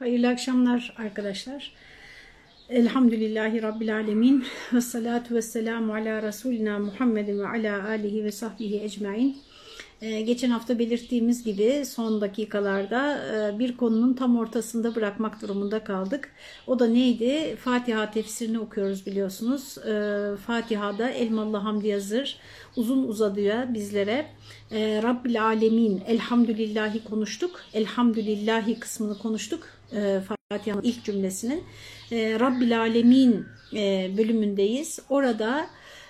Hayırlı akşamlar arkadaşlar. Elhamdülillahi Rabbil Alemin ve salatu ve selamu ala Resulina Muhammedin ve ala alihi ve sahbihi ecmain. Ee, geçen hafta belirttiğimiz gibi son dakikalarda e, bir konunun tam ortasında bırakmak durumunda kaldık. O da neydi? Fatiha tefsirini okuyoruz biliyorsunuz. Ee, Fatiha'da Elmalı Hamdi Yazır uzun uzadıya bizlere e, Rabbil Alemin Elhamdülillahi konuştuk. Elhamdülillahi kısmını konuştuk. E, Fatiha'nın ilk cümlesinin. E, Rabbil Alemin e, bölümündeyiz. Orada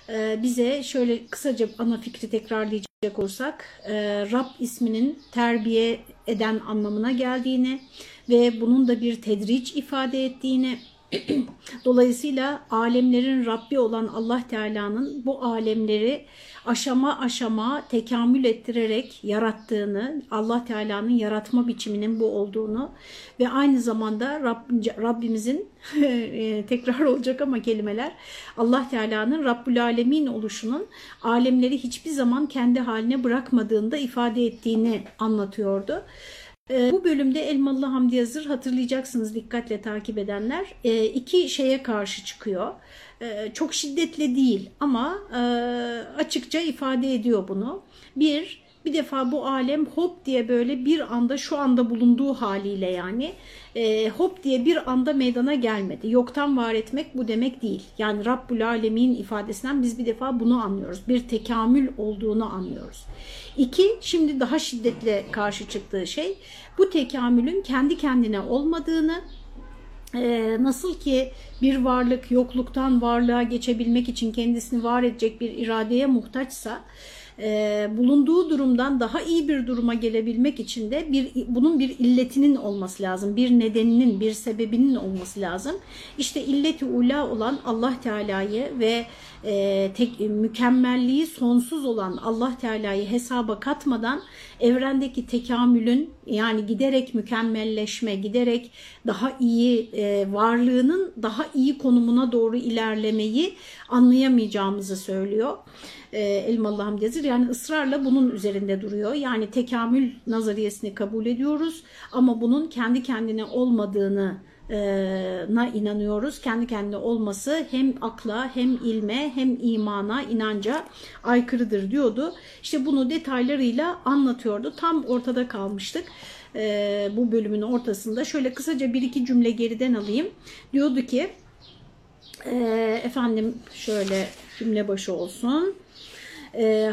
e, bize şöyle kısaca ana fikri tekrarlayacak olursak e, Rab isminin terbiye eden anlamına geldiğini ve bunun da bir tedriç ifade ettiğini Dolayısıyla alemlerin Rabbi olan Allah Teala'nın bu alemleri aşama aşama tekamül ettirerek yarattığını, Allah Teala'nın yaratma biçiminin bu olduğunu ve aynı zamanda Rab, Rabbimizin e, tekrar olacak ama kelimeler Allah Teala'nın Rabbül Alemin oluşunun alemleri hiçbir zaman kendi haline bırakmadığında ifade ettiğini anlatıyordu. Ee, bu bölümde Elmalı Hamdi Yazır hatırlayacaksınız dikkatle takip edenler e, iki şeye karşı çıkıyor. E, çok şiddetle değil ama e, açıkça ifade ediyor bunu. Bir, bir defa bu alem hop diye böyle bir anda şu anda bulunduğu haliyle yani e, hop diye bir anda meydana gelmedi. Yoktan var etmek bu demek değil. Yani Rabbul Alemin ifadesinden biz bir defa bunu anlıyoruz. Bir tekamül olduğunu anlıyoruz. İki, şimdi daha şiddetle karşı çıktığı şey bu tekamülün kendi kendine olmadığını, ee, nasıl ki bir varlık yokluktan varlığa geçebilmek için kendisini var edecek bir iradeye muhtaçsa, e, bulunduğu durumdan daha iyi bir duruma gelebilmek için de bir bunun bir illetinin olması lazım. Bir nedeninin, bir sebebinin olması lazım. İşte illeti ula olan Allah Teala'yı ve e, tek, mükemmelliği sonsuz olan Allah Teala'yı hesaba katmadan evrendeki tekamülün yani giderek mükemmelleşme, giderek daha iyi e, varlığının daha iyi konumuna doğru ilerlemeyi anlayamayacağımızı söylüyor e, Elmalı Hamdi Yazır. Yani ısrarla bunun üzerinde duruyor. Yani tekamül nazariyesini kabul ediyoruz ama bunun kendi kendine olmadığını na inanıyoruz. Kendi kendine olması hem akla hem ilme hem imana inanca aykırıdır diyordu. İşte bunu detaylarıyla anlatıyordu. Tam ortada kalmıştık bu bölümün ortasında. Şöyle kısaca bir iki cümle geriden alayım. Diyordu ki efendim şöyle cümle başı olsun.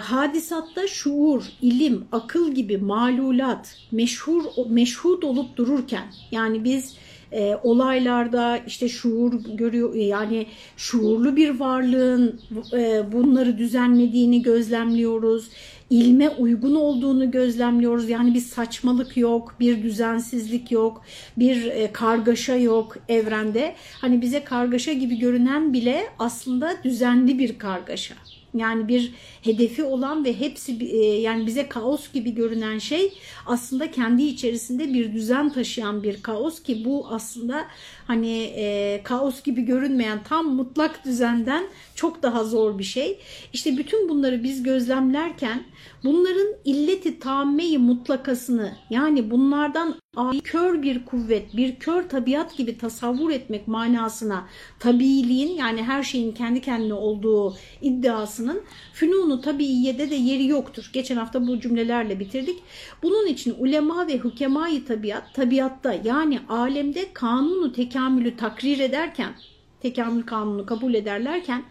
Hadisatta şuur, ilim, akıl gibi malulat meşhur meşhud olup dururken yani biz e, olaylarda işte şuur görüyor yani şuurlu bir varlığın e, bunları düzenlediğini gözlemliyoruz. İlme uygun olduğunu gözlemliyoruz. Yani bir saçmalık yok, bir düzensizlik yok, bir e, kargaşa yok evrende. Hani bize kargaşa gibi görünen bile aslında düzenli bir kargaşa. Yani bir hedefi olan ve hepsi e, yani bize kaos gibi görünen şey aslında kendi içerisinde bir düzen taşıyan bir kaos ki bu aslında hani e, kaos gibi görünmeyen tam mutlak düzenden çok daha zor bir şey. İşte bütün bunları biz gözlemlerken bunların illeti tammeyi mutlakasını yani bunlardan kör bir kuvvet, bir kör tabiat gibi tasavvur etmek manasına tabiiliğin yani her şeyin kendi kendine olduğu iddiasının fünunu tabiiyede de yeri yoktur. Geçen hafta bu cümlelerle bitirdik. Bunun için ulema ve hükemayı tabiat tabiatta yani alemde kanunu tekamülü takrir ederken tekamül kanunu kabul ederlerken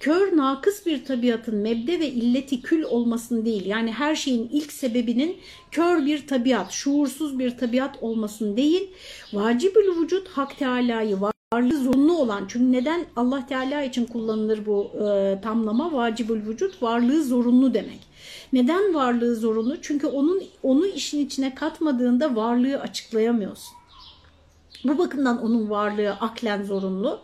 kör nakıs bir tabiatın mebde ve illeti kül olmasını değil yani her şeyin ilk sebebinin kör bir tabiat, şuursuz bir tabiat olmasını değil vacibül vücut hak tealayı varlığı zorunlu olan çünkü neden Allah Teala için kullanılır bu e, tamlama vacibül vücut varlığı zorunlu demek. Neden varlığı zorunlu? Çünkü onun onu işin içine katmadığında varlığı açıklayamıyorsun. Bu bakımdan onun varlığı aklen zorunlu.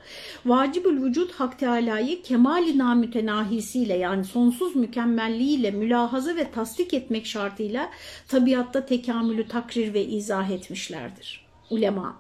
Vacibül vücut hak tealayı kemali namütenahisiyle yani sonsuz mükemmelliğiyle mülahaza ve tasdik etmek şartıyla tabiatta tekamülü takrir ve izah etmişlerdir. Ulema.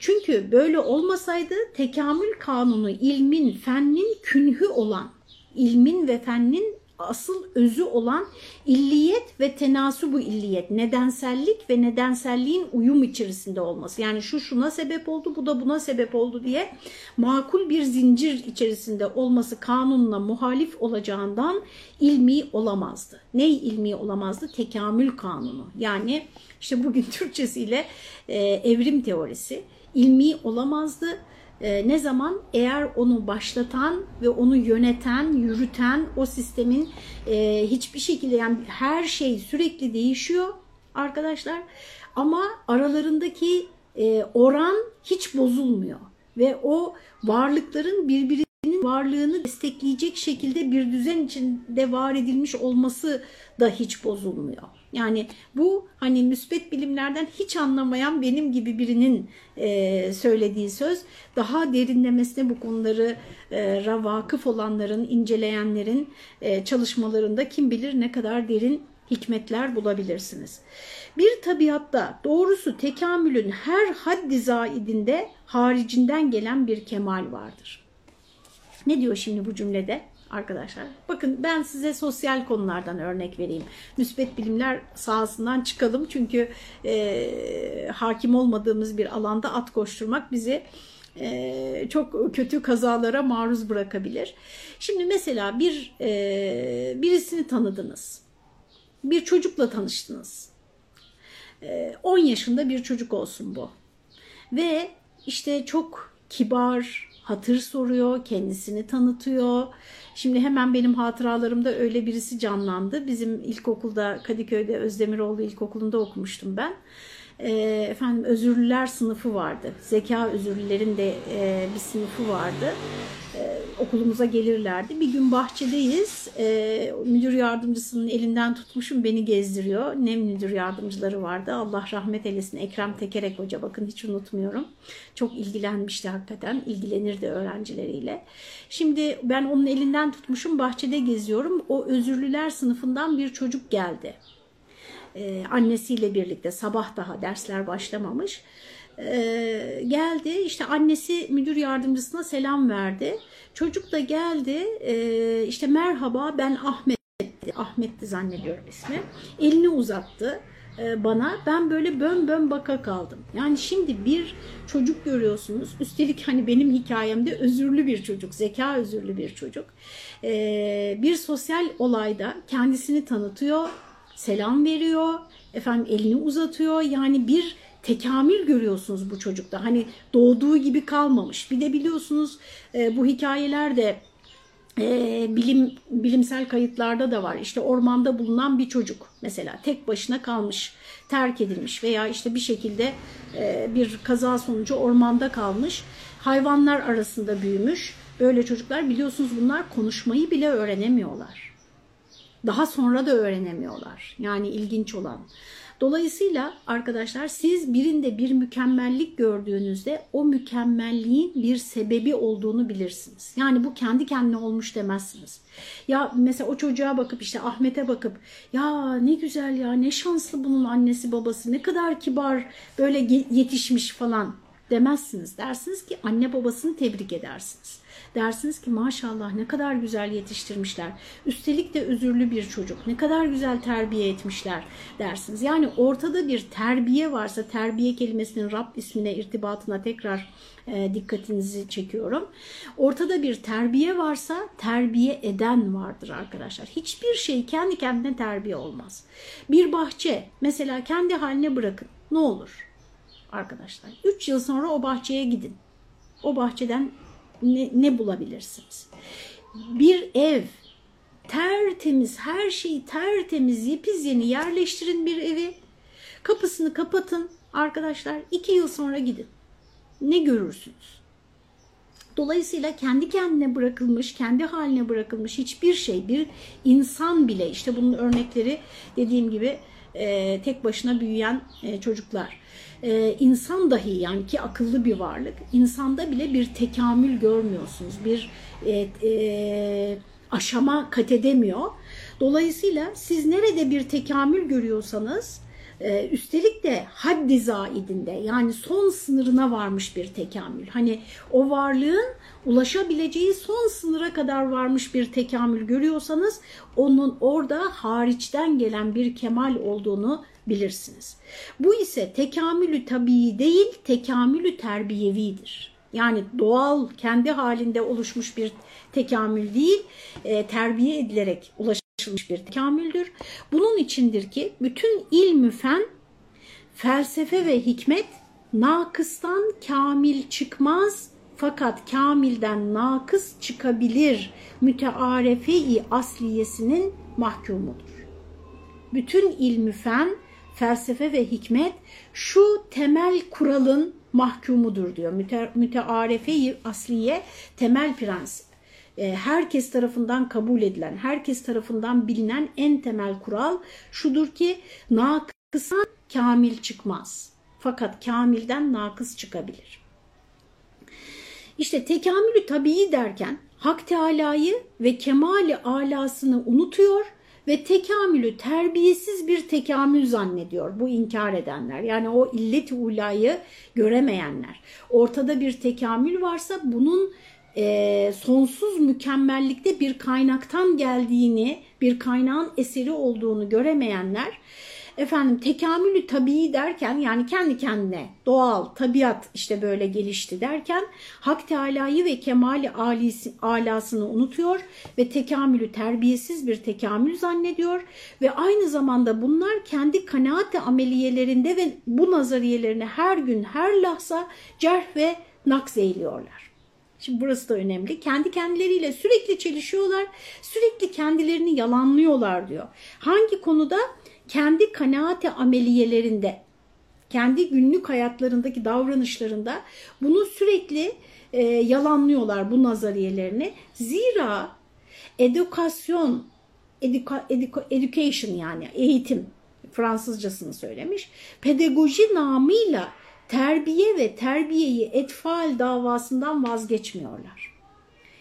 Çünkü böyle olmasaydı tekamül kanunu ilmin, fennin künhü olan, ilmin ve fennin asıl özü olan illiyet ve tenasubu illiyet, nedensellik ve nedenselliğin uyum içerisinde olması. Yani şu şuna sebep oldu, bu da buna sebep oldu diye makul bir zincir içerisinde olması kanunla muhalif olacağından ilmi olamazdı. Ne ilmi olamazdı? Tekamül kanunu. Yani işte bugün Türkçesiyle e, evrim teorisi ilmi olamazdı e, ne zaman? Eğer onu başlatan ve onu yöneten, yürüten o sistemin e, hiçbir şekilde yani her şey sürekli değişiyor arkadaşlar ama aralarındaki e, oran hiç bozulmuyor ve o varlıkların birbirinin varlığını destekleyecek şekilde bir düzen içinde var edilmiş olması da hiç bozulmuyor. Yani bu hani müsbet bilimlerden hiç anlamayan benim gibi birinin e, söylediği söz daha derinlemesine bu konuları e, vakıf olanların, inceleyenlerin e, çalışmalarında kim bilir ne kadar derin hikmetler bulabilirsiniz. Bir tabiatta doğrusu tekamülün her haddi zaidinde haricinden gelen bir kemal vardır. Ne diyor şimdi bu cümlede? Arkadaşlar. Bakın ben size sosyal konulardan örnek vereyim. Müsbet bilimler sahasından çıkalım çünkü e, hakim olmadığımız bir alanda at koşturmak bizi e, çok kötü kazalara maruz bırakabilir. Şimdi mesela bir e, birisini tanıdınız. Bir çocukla tanıştınız. E, 10 yaşında bir çocuk olsun bu. Ve işte çok kibar, hatır soruyor, kendisini tanıtıyor. Şimdi hemen benim hatıralarımda öyle birisi canlandı. Bizim ilkokulda Kadıköy'de Özdemiroğlu İlkokulu'nda okumuştum ben. E, efendim özürlüler sınıfı vardı. Zeka özürlülerin de e, bir sınıfı vardı. E, okulumuza gelirlerdi. Bir gün bahçedeyiz. E, müdür yardımcısının elinden tutmuşum beni gezdiriyor. Ne müdür yardımcıları vardı. Allah rahmet eylesin. Ekrem Tekerek Hoca bakın hiç unutmuyorum. Çok ilgilenmişti hakikaten. İlgilenirdi öğrencileriyle. Şimdi ben onun elinden tutmuşum bahçede geziyorum. O özürlüler sınıfından bir çocuk geldi e, annesiyle birlikte sabah daha dersler başlamamış. E, geldi işte annesi müdür yardımcısına selam verdi. Çocuk da geldi e, işte merhaba ben Ahmet Ahmet'ti zannediyorum ismi. Elini uzattı e, bana. Ben böyle bön bön baka kaldım. Yani şimdi bir çocuk görüyorsunuz. Üstelik hani benim hikayemde özürlü bir çocuk, zeka özürlü bir çocuk. E, bir sosyal olayda kendisini tanıtıyor, selam veriyor, efendim elini uzatıyor. Yani bir tekamül görüyorsunuz bu çocukta. Hani doğduğu gibi kalmamış. Bir de biliyorsunuz e, bu hikayeler de e, bilim bilimsel kayıtlarda da var. İşte ormanda bulunan bir çocuk mesela tek başına kalmış, terk edilmiş veya işte bir şekilde e, bir kaza sonucu ormanda kalmış. Hayvanlar arasında büyümüş. Böyle çocuklar biliyorsunuz bunlar konuşmayı bile öğrenemiyorlar. Daha sonra da öğrenemiyorlar. Yani ilginç olan. Dolayısıyla arkadaşlar siz birinde bir mükemmellik gördüğünüzde o mükemmelliğin bir sebebi olduğunu bilirsiniz. Yani bu kendi kendine olmuş demezsiniz. Ya mesela o çocuğa bakıp işte Ahmet'e bakıp ya ne güzel ya ne şanslı bunun annesi babası ne kadar kibar böyle yetişmiş falan demezsiniz. Dersiniz ki anne babasını tebrik edersiniz. Dersiniz ki maşallah ne kadar güzel yetiştirmişler. Üstelik de özürlü bir çocuk. Ne kadar güzel terbiye etmişler dersiniz. Yani ortada bir terbiye varsa terbiye kelimesinin Rab ismine irtibatına tekrar e, dikkatinizi çekiyorum. Ortada bir terbiye varsa terbiye eden vardır arkadaşlar. Hiçbir şey kendi kendine terbiye olmaz. Bir bahçe mesela kendi haline bırakın. Ne olur? Arkadaşlar. 3 yıl sonra o bahçeye gidin. O bahçeden ne, ne bulabilirsiniz? Bir ev tertemiz, her şeyi tertemiz, yepiz yeni yerleştirin bir evi. Kapısını kapatın arkadaşlar. 2 yıl sonra gidin. Ne görürsünüz? Dolayısıyla kendi kendine bırakılmış, kendi haline bırakılmış hiçbir şey, bir insan bile işte bunun örnekleri dediğim gibi e, tek başına büyüyen e, çocuklar e, insan dahi yani ki akıllı bir varlık insanda bile bir tekamül görmüyorsunuz. Bir e, e, aşama kat edemiyor. Dolayısıyla siz nerede bir tekamül görüyorsanız Ee, üstelik de haddi zaidinde yani son sınırına varmış bir tekamül. Hani o varlığın ulaşabileceği son sınıra kadar varmış bir tekamül görüyorsanız onun orada hariçten gelen bir kemal olduğunu bilirsiniz. Bu ise tekamülü tabii değil, tekamülü terbiyevidir. Yani doğal, kendi halinde oluşmuş bir tekamül değil, e, terbiye edilerek ulaşılmış bir tekamüldür. Bunun içindir ki bütün ilmü fen, felsefe ve hikmet nakıstan kamil çıkmaz fakat kamilden nakıs çıkabilir mütearefe-i asliyesinin mahkumudur. Bütün ilmü fen, felsefe ve hikmet şu temel kuralın mahkumudur diyor. Müte, mütearefe-i asliye temel prensip. E, herkes tarafından kabul edilen, herkes tarafından bilinen en temel kural şudur ki nakısan kamil çıkmaz. Fakat kamilden nakıs çıkabilir. İşte tekamülü tabii derken Hak Teala'yı ve kemali alasını unutuyor ve tekamülü terbiyesiz bir tekamül zannediyor bu inkar edenler. Yani o illet-i ulayı göremeyenler. Ortada bir tekamül varsa bunun e, sonsuz mükemmellikte bir kaynaktan geldiğini, bir kaynağın eseri olduğunu göremeyenler efendim tekamülü tabii derken yani kendi kendine doğal tabiat işte böyle gelişti derken Hak Teala'yı ve kemali alisi, alasını unutuyor ve tekamülü terbiyesiz bir tekamül zannediyor ve aynı zamanda bunlar kendi kanaat ameliyelerinde ve bu nazariyelerini her gün her lahza cerh ve nakz eyliyorlar. Şimdi burası da önemli. Kendi kendileriyle sürekli çelişiyorlar, sürekli kendilerini yalanlıyorlar diyor. Hangi konuda? kendi kanaate ameliyelerinde, kendi günlük hayatlarındaki davranışlarında bunu sürekli e, yalanlıyorlar bu nazariyelerini. Zira edukasyon, eduka, eduka, education yani eğitim Fransızcasını söylemiş. Pedagoji namıyla terbiye ve terbiyeyi etfal davasından vazgeçmiyorlar.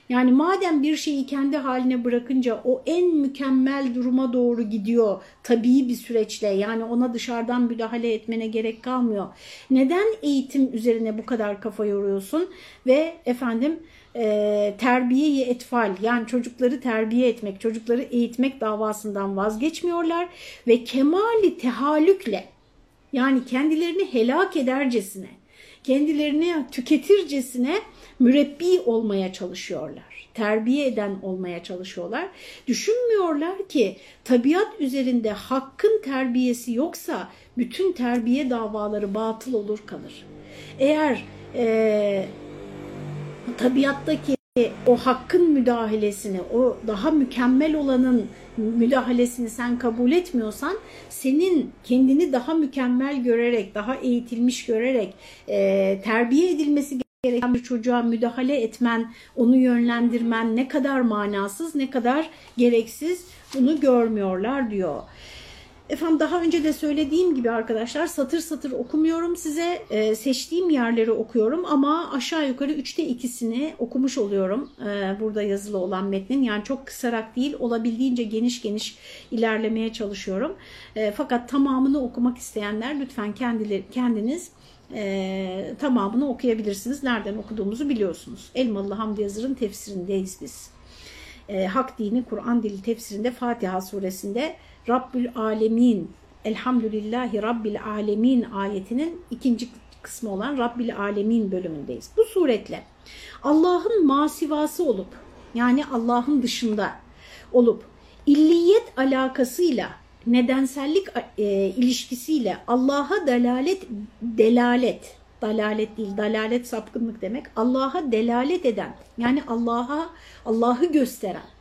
Yani madem bir şeyi kendi haline bırakınca o en mükemmel duruma doğru gidiyor tabii bir süreçle yani ona dışarıdan müdahale etmene gerek kalmıyor. Neden eğitim üzerine bu kadar kafa yoruyorsun ve efendim e, terbiyeyi etfal yani çocukları terbiye etmek, çocukları eğitmek davasından vazgeçmiyorlar ve kemali tehalükle yani kendilerini helak edercesine, kendilerini tüketircesine mürebbi olmaya çalışıyorlar. Terbiye eden olmaya çalışıyorlar. Düşünmüyorlar ki tabiat üzerinde hakkın terbiyesi yoksa bütün terbiye davaları batıl olur kalır. Eğer e, tabiattaki o hakkın müdahalesini, o daha mükemmel olanın müdahalesini sen kabul etmiyorsan senin kendini daha mükemmel görerek, daha eğitilmiş görerek e, terbiye edilmesi gereken bir çocuğa müdahale etmen, onu yönlendirmen ne kadar manasız, ne kadar gereksiz bunu görmüyorlar diyor. Efendim daha önce de söylediğim gibi arkadaşlar satır satır okumuyorum size e, seçtiğim yerleri okuyorum ama aşağı yukarı üçte ikisini okumuş oluyorum e, burada yazılı olan metnin yani çok kısarak değil olabildiğince geniş geniş ilerlemeye çalışıyorum e, fakat tamamını okumak isteyenler lütfen kendileri, kendiniz e, tamamını okuyabilirsiniz. Nereden okuduğumuzu biliyorsunuz. Elmalı Hamdi Yazır'ın tefsirindeyiz biz. E, Hak Dini Kur'an Dili tefsirinde Fatiha suresinde Rabbül Alemin Elhamdülillahi Rabbil Alemin ayetinin ikinci kısmı olan Rabbil Alemin bölümündeyiz. Bu suretle Allah'ın masivası olup yani Allah'ın dışında olup illiyet alakasıyla nedensellik e, ilişkisiyle Allah'a delalet delalet dalalet değil dalalet sapkınlık demek Allah'a delalet eden yani Allah'a Allah'ı gösteren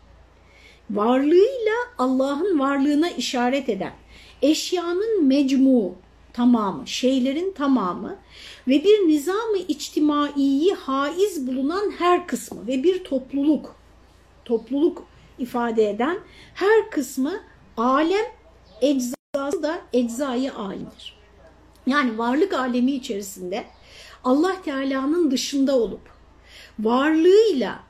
varlığıyla Allah'ın varlığına işaret eden eşyanın mecmu tamamı, şeylerin tamamı ve bir nizamı içtimaiyi haiz bulunan her kısmı ve bir topluluk, topluluk ifade eden her kısmı alem eczası da eczayı alimdir. Yani varlık alemi içerisinde Allah Teala'nın dışında olup varlığıyla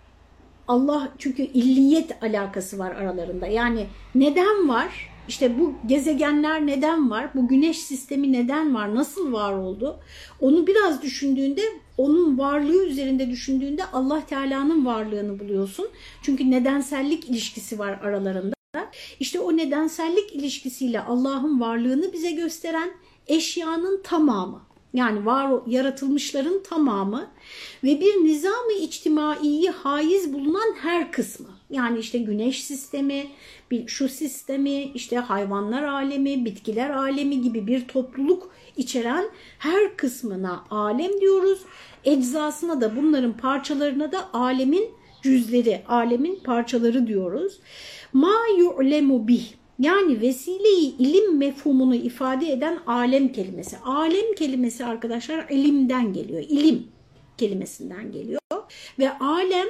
Allah çünkü illiyet alakası var aralarında. Yani neden var? işte bu gezegenler neden var, bu güneş sistemi neden var, nasıl var oldu onu biraz düşündüğünde onun varlığı üzerinde düşündüğünde Allah Teala'nın varlığını buluyorsun. Çünkü nedensellik ilişkisi var aralarında. İşte o nedensellik ilişkisiyle Allah'ın varlığını bize gösteren eşyanın tamamı yani var yaratılmışların tamamı ve bir nizam-ı içtimaiyi haiz bulunan her kısmı yani işte güneş sistemi, şu sistemi, işte hayvanlar alemi, bitkiler alemi gibi bir topluluk içeren her kısmına alem diyoruz. Eczasına da bunların parçalarına da alemin cüzleri, alemin parçaları diyoruz. Ma yu'lemu bih yani vesileyi ilim mefhumunu ifade eden alem kelimesi. Alem kelimesi arkadaşlar ilimden geliyor. İlim kelimesinden geliyor. Ve alem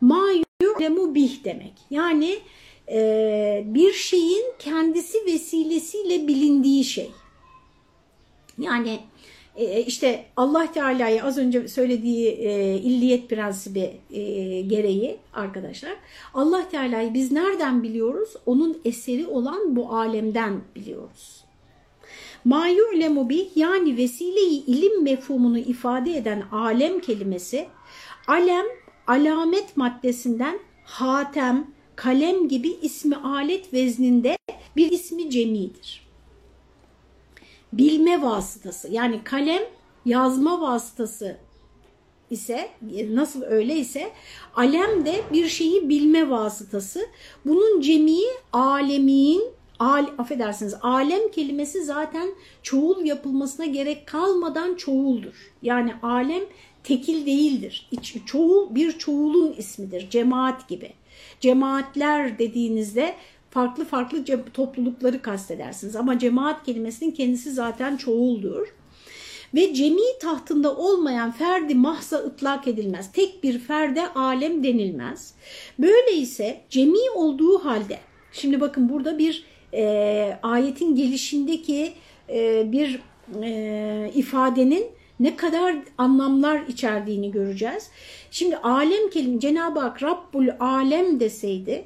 ma yu'lemu bih demek. Yani e, bir şeyin kendisi vesilesiyle bilindiği şey. Yani işte Allah Teala'yı az önce söylediği e, illiyet prensibi e, gereği arkadaşlar Allah Teala'yı biz nereden biliyoruz? Onun eseri olan bu alemden biliyoruz. Ma yu'lemu yani vesileyi ilim mefhumunu ifade eden alem kelimesi alem alamet maddesinden hatem, kalem gibi ismi alet vezninde bir ismi cemidir. Bilme vasıtası yani kalem yazma vasıtası ise nasıl öyle ise alem de bir şeyi bilme vasıtası. Bunun cemiği alemin al, affedersiniz alem kelimesi zaten çoğul yapılmasına gerek kalmadan çoğuldur. Yani alem tekil değildir. Çoğul bir çoğulun ismidir. Cemaat gibi. Cemaatler dediğinizde farklı farklı toplulukları kastedersiniz. Ama cemaat kelimesinin kendisi zaten çoğuldur. Ve cemi tahtında olmayan ferdi mahza ıtlak edilmez. Tek bir ferde alem denilmez. Böyle ise cemi olduğu halde, şimdi bakın burada bir e, ayetin gelişindeki e, bir e, ifadenin ne kadar anlamlar içerdiğini göreceğiz. Şimdi alem kelime Cenab-ı Hak Rabbul Alem deseydi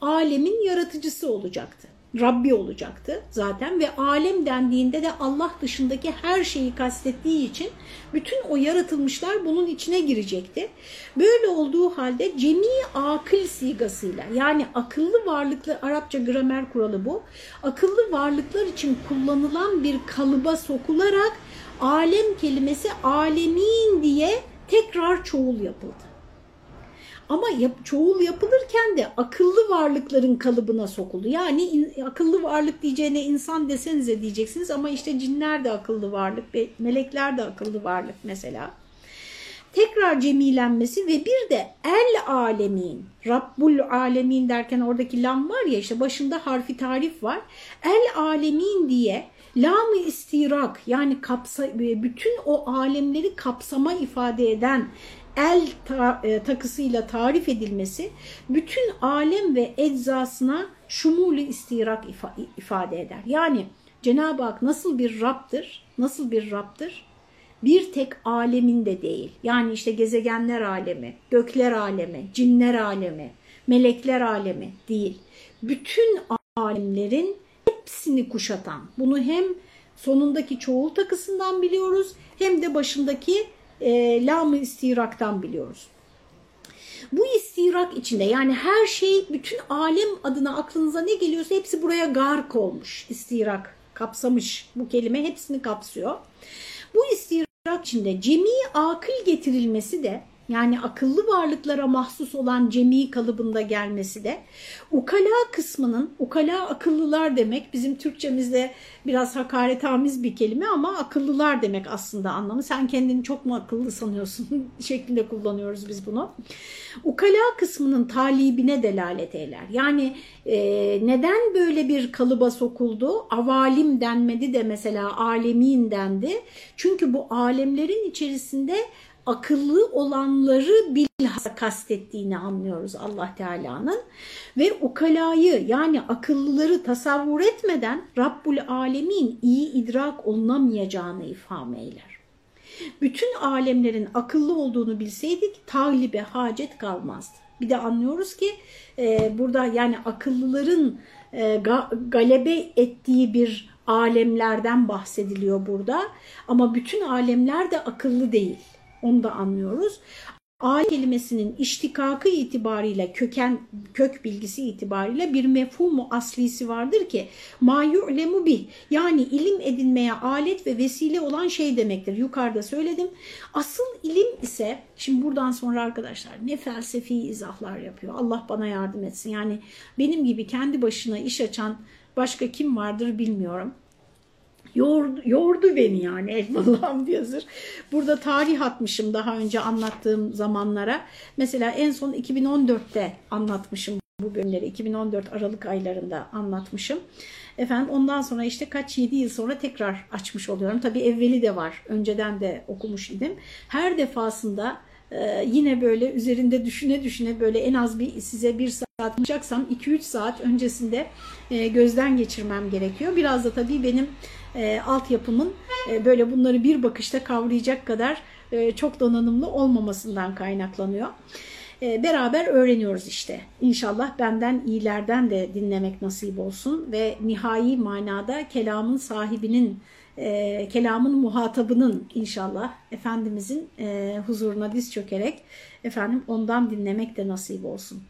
alemin yaratıcısı olacaktı. Rabbi olacaktı zaten ve alem dendiğinde de Allah dışındaki her şeyi kastettiği için bütün o yaratılmışlar bunun içine girecekti. Böyle olduğu halde cemi akıl sigasıyla yani akıllı varlıklı Arapça gramer kuralı bu. Akıllı varlıklar için kullanılan bir kalıba sokularak alem kelimesi alemin diye tekrar çoğul yapıldı. Ama yap, çoğul yapılırken de akıllı varlıkların kalıbına sokuldu. Yani in, akıllı varlık diyeceğine insan desenize diyeceksiniz ama işte cinler de akıllı varlık, melekler de akıllı varlık mesela. Tekrar cemilenmesi ve bir de el alemin, Rabbul alemin derken oradaki lam var ya işte başında harfi tarif var. El alemin diye lam istirak yani kapsa, bütün o alemleri kapsama ifade eden el ta, e, takısıyla tarif edilmesi bütün alem ve eczasına şumulu istirak ifa, ifade eder. Yani Cenab-ı Hak nasıl bir Rab'dır? Nasıl bir Rab'dır? Bir tek aleminde değil. Yani işte gezegenler alemi, gökler alemi, cinler alemi, melekler alemi değil. Bütün alemlerin hepsini kuşatan. Bunu hem sonundaki çoğul takısından biliyoruz hem de başındaki e, lam istiraktan biliyoruz. Bu istirak içinde yani her şey bütün alem adına aklınıza ne geliyorsa hepsi buraya gark olmuş. İstirak kapsamış bu kelime hepsini kapsıyor. Bu istirak içinde cemi akıl getirilmesi de yani akıllı varlıklara mahsus olan cemi kalıbında gelmesi de ukala kısmının, ukala akıllılar demek bizim Türkçemizde biraz hakaretamiz bir kelime ama akıllılar demek aslında anlamı. Sen kendini çok mu akıllı sanıyorsun şeklinde kullanıyoruz biz bunu. Ukala kısmının talibine delalet eder. Yani e, neden böyle bir kalıba sokuldu? Avalim denmedi de mesela alemin dendi. Çünkü bu alemlerin içerisinde akıllı olanları bilhassa kastettiğini anlıyoruz Allah Teala'nın ve ukalayı yani akıllıları tasavvur etmeden Rabbul Alemin iyi idrak olunamayacağını ifham eyler. Bütün alemlerin akıllı olduğunu bilseydik taglibe hacet kalmazdı. Bir de anlıyoruz ki e, burada yani akıllıların e, ga, galebe ettiği bir alemlerden bahsediliyor burada. Ama bütün alemler de akıllı değil. Onu da anlıyoruz. Alem kelimesinin iştikakı itibariyle köken kök bilgisi itibariyle bir mefhumu aslisi vardır ki ma yu'lemu bih yani ilim edinmeye alet ve vesile olan şey demektir. Yukarıda söyledim. Asıl ilim ise şimdi buradan sonra arkadaşlar ne felsefi izahlar yapıyor. Allah bana yardım etsin. Yani benim gibi kendi başına iş açan başka kim vardır bilmiyorum. Yordu, yordu beni yani Elmalı Hamdi Yazır. Burada tarih atmışım daha önce anlattığım zamanlara. Mesela en son 2014'te anlatmışım bu bölümleri. 2014 Aralık aylarında anlatmışım. Efendim ondan sonra işte kaç 7 yıl sonra tekrar açmış oluyorum. Tabii evveli de var. Önceden de okumuş idim. Her defasında e, yine böyle üzerinde düşüne düşüne böyle en az bir size bir saat anlatacaksam 2-3 saat öncesinde e, gözden geçirmem gerekiyor. Biraz da tabii benim e, altyapımın e, böyle bunları bir bakışta kavrayacak kadar e, çok donanımlı olmamasından kaynaklanıyor. E, beraber öğreniyoruz işte. İnşallah benden iyilerden de dinlemek nasip olsun ve nihai manada kelamın sahibinin, e, kelamın muhatabının inşallah Efendimizin e, huzuruna diz çökerek efendim ondan dinlemek de nasip olsun.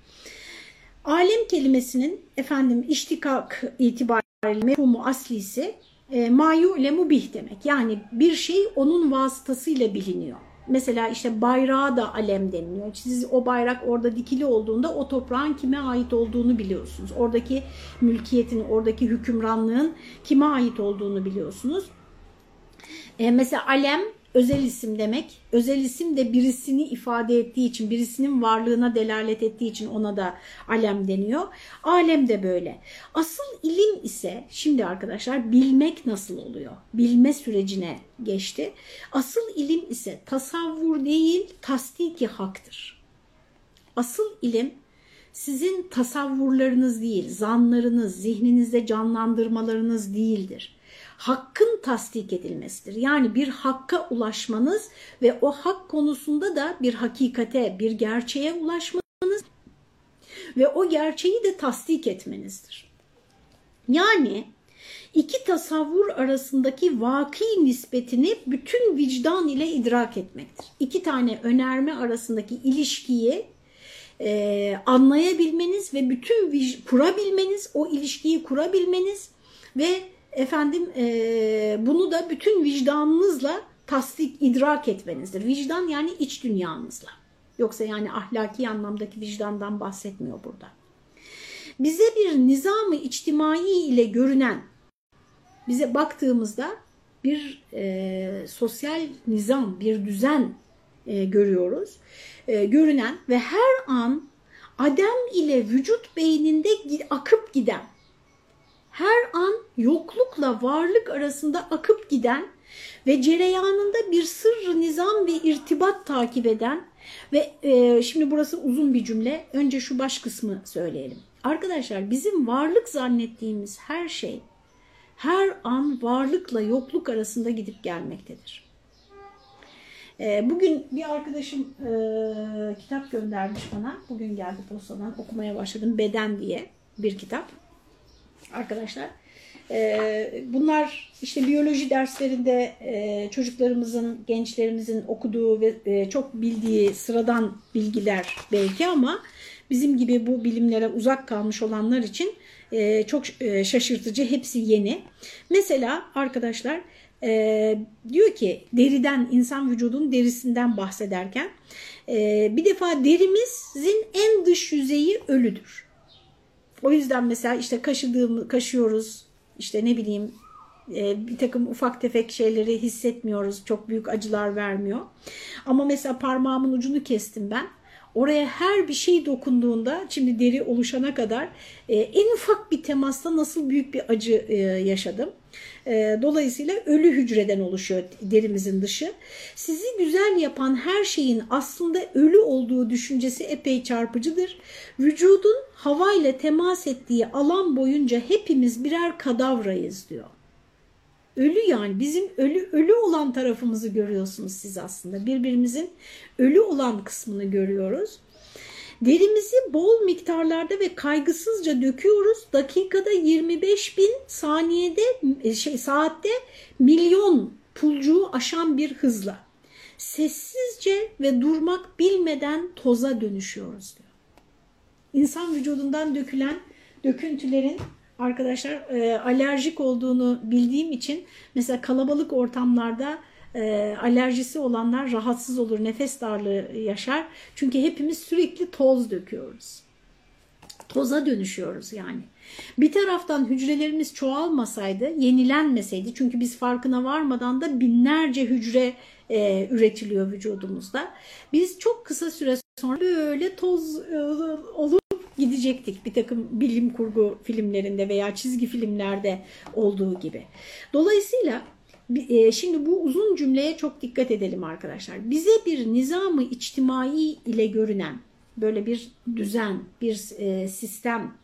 Alem kelimesinin efendim iştikak itibariyle mefhumu aslisi e, mayu bih demek. Yani bir şey onun vasıtasıyla biliniyor. Mesela işte bayrağa da alem deniliyor. Siz o bayrak orada dikili olduğunda o toprağın kime ait olduğunu biliyorsunuz. Oradaki mülkiyetin, oradaki hükümranlığın kime ait olduğunu biliyorsunuz. E, mesela alem özel isim demek. Özel isim de birisini ifade ettiği için, birisinin varlığına delalet ettiği için ona da alem deniyor. Alem de böyle. Asıl ilim ise şimdi arkadaşlar bilmek nasıl oluyor? Bilme sürecine geçti. Asıl ilim ise tasavvur değil, tasdiki haktır. Asıl ilim sizin tasavvurlarınız değil, zanlarınız, zihninizde canlandırmalarınız değildir hakkın tasdik edilmesidir. Yani bir hakka ulaşmanız ve o hak konusunda da bir hakikate, bir gerçeğe ulaşmanız ve o gerçeği de tasdik etmenizdir. Yani iki tasavvur arasındaki vaki nispetini bütün vicdan ile idrak etmektir. İki tane önerme arasındaki ilişkiyi e, anlayabilmeniz ve bütün kurabilmeniz, o ilişkiyi kurabilmeniz ve efendim e, bunu da bütün vicdanınızla tasdik, idrak etmenizdir. Vicdan yani iç dünyanızla. Yoksa yani ahlaki anlamdaki vicdandan bahsetmiyor burada. Bize bir nizamı içtimai ile görünen, bize baktığımızda bir e, sosyal nizam, bir düzen e, görüyoruz. E, görünen ve her an adem ile vücut beyninde akıp giden her an yoklukla varlık arasında akıp giden ve cereyanında bir sırrı nizam ve irtibat takip eden ve e, şimdi burası uzun bir cümle. Önce şu baş kısmı söyleyelim. Arkadaşlar bizim varlık zannettiğimiz her şey her an varlıkla yokluk arasında gidip gelmektedir. E, bugün bir arkadaşım e, kitap göndermiş bana. Bugün geldi postadan okumaya başladım. Beden diye bir kitap arkadaşlar. Ee, bunlar işte biyoloji derslerinde e, çocuklarımızın, gençlerimizin okuduğu ve e, çok bildiği sıradan bilgiler belki ama bizim gibi bu bilimlere uzak kalmış olanlar için e, çok şaşırtıcı, hepsi yeni. Mesela arkadaşlar diyor ki deriden, insan vücudunun derisinden bahsederken bir defa derimizin en dış yüzeyi ölüdür. O yüzden mesela işte kaşıdığımı kaşıyoruz işte ne bileyim e, bir takım ufak tefek şeyleri hissetmiyoruz. Çok büyük acılar vermiyor. Ama mesela parmağımın ucunu kestim ben. Oraya her bir şey dokunduğunda şimdi deri oluşana kadar e, en ufak bir temasta nasıl büyük bir acı e, yaşadım. Dolayısıyla ölü hücreden oluşuyor derimizin dışı. Sizi güzel yapan her şeyin aslında ölü olduğu düşüncesi epey çarpıcıdır. Vücudun havayla temas ettiği alan boyunca hepimiz birer kadavrayız diyor. Ölü yani bizim ölü ölü olan tarafımızı görüyorsunuz siz aslında. Birbirimizin ölü olan kısmını görüyoruz. Derimizi bol miktarlarda ve kaygısızca döküyoruz. Dakikada 25 bin saniyede e, şey, saatte milyon pulcuğu aşan bir hızla. Sessizce ve durmak bilmeden toza dönüşüyoruz diyor. İnsan vücudundan dökülen döküntülerin arkadaşlar e, alerjik olduğunu bildiğim için mesela kalabalık ortamlarda e, alerjisi olanlar rahatsız olur, nefes darlığı yaşar. Çünkü hepimiz sürekli toz döküyoruz. Toza dönüşüyoruz yani. Bir taraftan hücrelerimiz çoğalmasaydı, yenilenmeseydi çünkü biz farkına varmadan da binlerce hücre e, üretiliyor vücudumuzda. Biz çok kısa süre sonra böyle toz e, olup gidecektik bir takım bilim kurgu filmlerinde veya çizgi filmlerde olduğu gibi. Dolayısıyla e, şimdi bu uzun cümleye çok dikkat edelim arkadaşlar. Bize bir nizamı içtimai ile görünen böyle bir düzen, bir e, sistem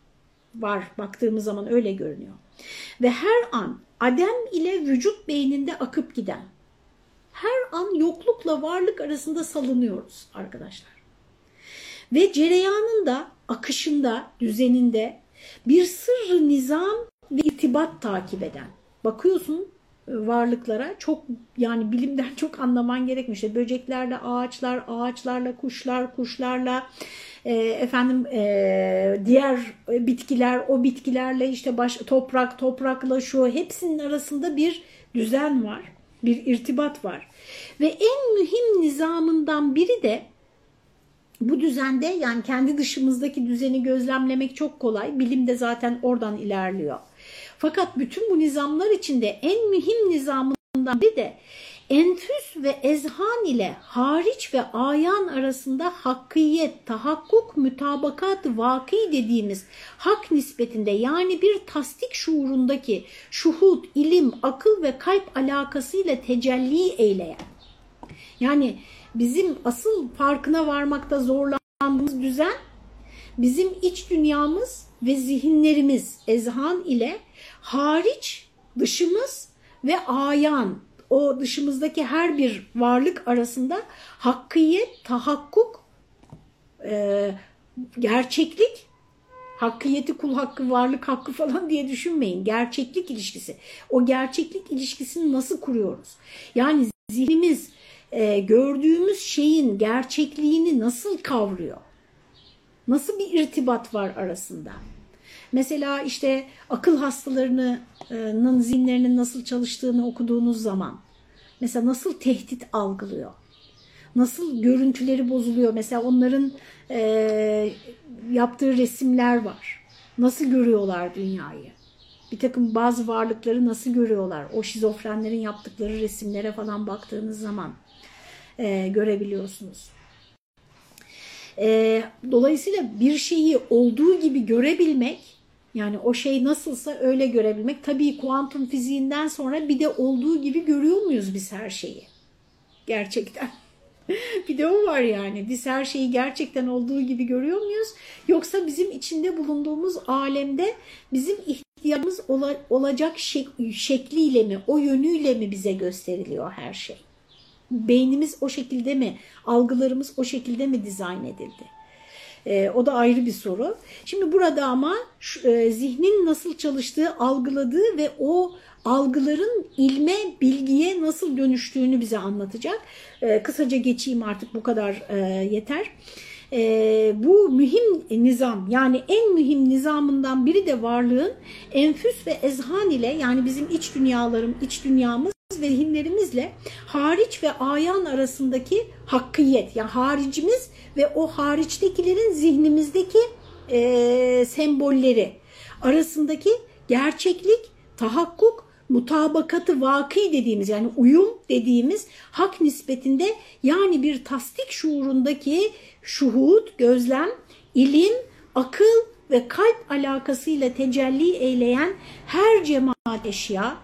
var baktığımız zaman öyle görünüyor. Ve her an adem ile vücut beyninde akıp giden, her an yoklukla varlık arasında salınıyoruz arkadaşlar. Ve cereyanında, akışında, düzeninde bir sırrı nizam ve irtibat takip eden. Bakıyorsun varlıklara çok yani bilimden çok anlaman gerekmiş. İşte böceklerle ağaçlar, ağaçlarla kuşlar, kuşlarla e, efendim e, diğer bitkiler, o bitkilerle işte baş, toprak, toprakla şu hepsinin arasında bir düzen var, bir irtibat var. Ve en mühim nizamından biri de bu düzende yani kendi dışımızdaki düzeni gözlemlemek çok kolay. Bilim de zaten oradan ilerliyor. Fakat bütün bu nizamlar içinde en mühim nizamından biri de enfüs ve ezhan ile hariç ve ayan arasında hakkiyet, tahakkuk, mütabakat, vaki dediğimiz hak nispetinde yani bir tasdik şuurundaki şuhud, ilim, akıl ve kalp alakasıyla tecelli eyleyen. Yani bizim asıl farkına varmakta zorlandığımız düzen bizim iç dünyamız ve zihinlerimiz ezhan ile hariç dışımız ve ayan o dışımızdaki her bir varlık arasında hakkiyet, tahakkuk, e, gerçeklik, hakkiyeti kul hakkı, varlık hakkı falan diye düşünmeyin. Gerçeklik ilişkisi. O gerçeklik ilişkisini nasıl kuruyoruz? Yani zihnimiz e, gördüğümüz şeyin gerçekliğini nasıl kavruyor? Nasıl bir irtibat var arasında? Mesela işte akıl hastalarının zihinlerinin nasıl çalıştığını okuduğunuz zaman mesela nasıl tehdit algılıyor? Nasıl görüntüleri bozuluyor? Mesela onların e, yaptığı resimler var. Nasıl görüyorlar dünyayı? Bir takım bazı varlıkları nasıl görüyorlar? O şizofrenlerin yaptıkları resimlere falan baktığınız zaman e, görebiliyorsunuz. E, dolayısıyla bir şeyi olduğu gibi görebilmek yani o şey nasılsa öyle görebilmek. Tabii kuantum fiziğinden sonra bir de olduğu gibi görüyor muyuz biz her şeyi? Gerçekten. bir de o var yani. Biz her şeyi gerçekten olduğu gibi görüyor muyuz? Yoksa bizim içinde bulunduğumuz alemde bizim ihtiyacımız ola, olacak şek şekliyle mi, o yönüyle mi bize gösteriliyor her şey? Beynimiz o şekilde mi, algılarımız o şekilde mi dizayn edildi? E, o da ayrı bir soru. Şimdi burada ama şu, e, zihnin nasıl çalıştığı, algıladığı ve o algıların ilme, bilgiye nasıl dönüştüğünü bize anlatacak. E, kısaca geçeyim artık bu kadar e, yeter. E, bu mühim nizam yani en mühim nizamından biri de varlığın enfüs ve ezhan ile yani bizim iç dünyalarım, iç dünyamız ve zihinlerimizle hariç ve ayan arasındaki hakkiyet yani haricimiz ve o hariçtekilerin zihnimizdeki e, sembolleri arasındaki gerçeklik, tahakkuk, mutabakatı vaki dediğimiz yani uyum dediğimiz hak nispetinde yani bir tasdik şuurundaki şuhud, gözlem, ilim, akıl ve kalp alakasıyla tecelli eyleyen her cemaat eşya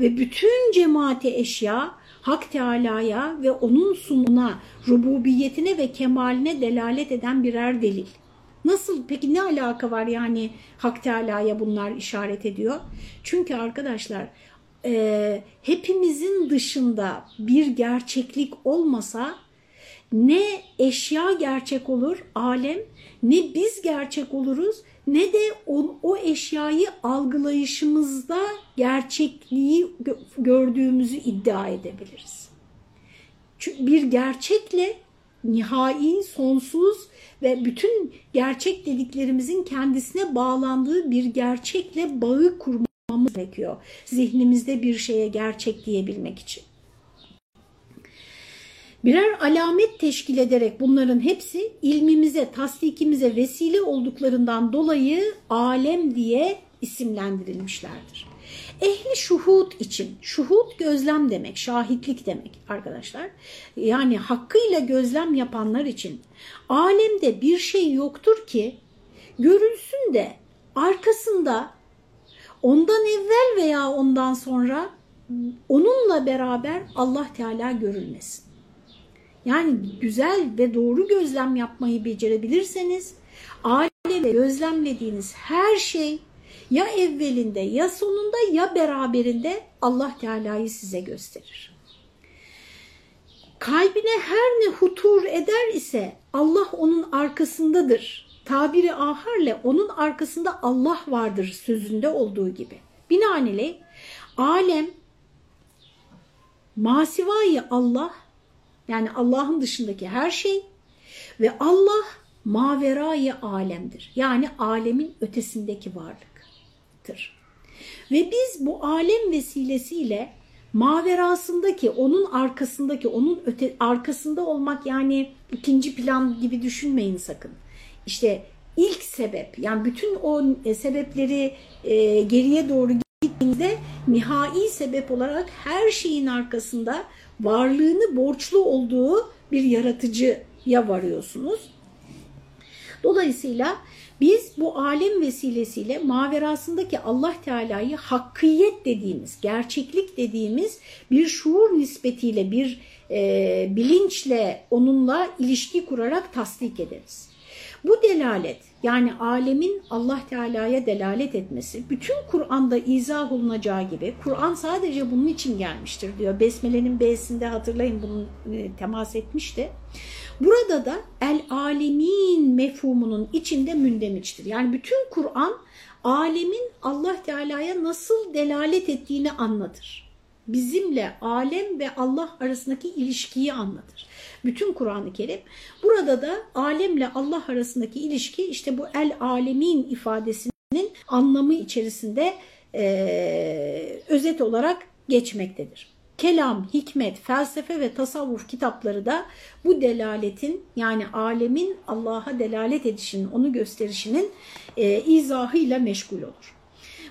ve bütün cemaati eşya Hak Teala'ya ve onun sununa, rububiyetine ve kemaline delalet eden birer delil. Nasıl peki ne alaka var yani Hak Teala'ya bunlar işaret ediyor? Çünkü arkadaşlar e, hepimizin dışında bir gerçeklik olmasa ne eşya gerçek olur, alem, ne biz gerçek oluruz, ne de o, o eşyayı algılayışımızda gerçekliği gördüğümüzü iddia edebiliriz. Çünkü bir gerçekle nihai, sonsuz ve bütün gerçek dediklerimizin kendisine bağlandığı bir gerçekle bağı kurmamız gerekiyor. Zihnimizde bir şeye gerçek diyebilmek için. Birer alamet teşkil ederek bunların hepsi ilmimize, tasdikimize vesile olduklarından dolayı alem diye isimlendirilmişlerdir. Ehli şuhud için, şuhud gözlem demek, şahitlik demek arkadaşlar. Yani hakkıyla gözlem yapanlar için alemde bir şey yoktur ki görülsün de arkasında ondan evvel veya ondan sonra onunla beraber Allah Teala görülmesin. Yani güzel ve doğru gözlem yapmayı becerebilirseniz alemde gözlemlediğiniz her şey ya evvelinde ya sonunda ya beraberinde Allah Teala'yı size gösterir. Kalbine her ne hutur eder ise Allah onun arkasındadır. Tabiri aharle onun arkasında Allah vardır sözünde olduğu gibi. Binaenaleyh alem masivayı Allah yani Allah'ın dışındaki her şey ve Allah maverayı alemdir. Yani alemin ötesindeki varlıktır. Ve biz bu alem vesilesiyle maverasındaki, onun arkasındaki, onun öte, arkasında olmak yani ikinci plan gibi düşünmeyin sakın. İşte ilk sebep yani bütün o e, sebepleri e, geriye doğru gittiğinde nihai sebep olarak her şeyin arkasında varlığını borçlu olduğu bir yaratıcıya varıyorsunuz. Dolayısıyla biz bu alem vesilesiyle maverasındaki Allah Teala'yı hakkiyet dediğimiz, gerçeklik dediğimiz bir şuur nispetiyle, bir e, bilinçle onunla ilişki kurarak tasdik ederiz. Bu delalet yani alemin Allah Teala'ya delalet etmesi bütün Kur'an'da izah olunacağı gibi Kur'an sadece bunun için gelmiştir diyor. Besmele'nin B'sinde hatırlayın bunu e, temas etmişti. Burada da el alemin mefhumunun içinde mündemiçtir. Yani bütün Kur'an alemin Allah Teala'ya nasıl delalet ettiğini anlatır. Bizimle alem ve Allah arasındaki ilişkiyi anlatır. Bütün Kur'an-ı Kerim. Burada da alemle Allah arasındaki ilişki işte bu el alemin ifadesinin anlamı içerisinde e, özet olarak geçmektedir. Kelam, hikmet, felsefe ve tasavvuf kitapları da bu delaletin yani alemin Allah'a delalet edişinin, onu gösterişinin e, izahıyla meşgul olur.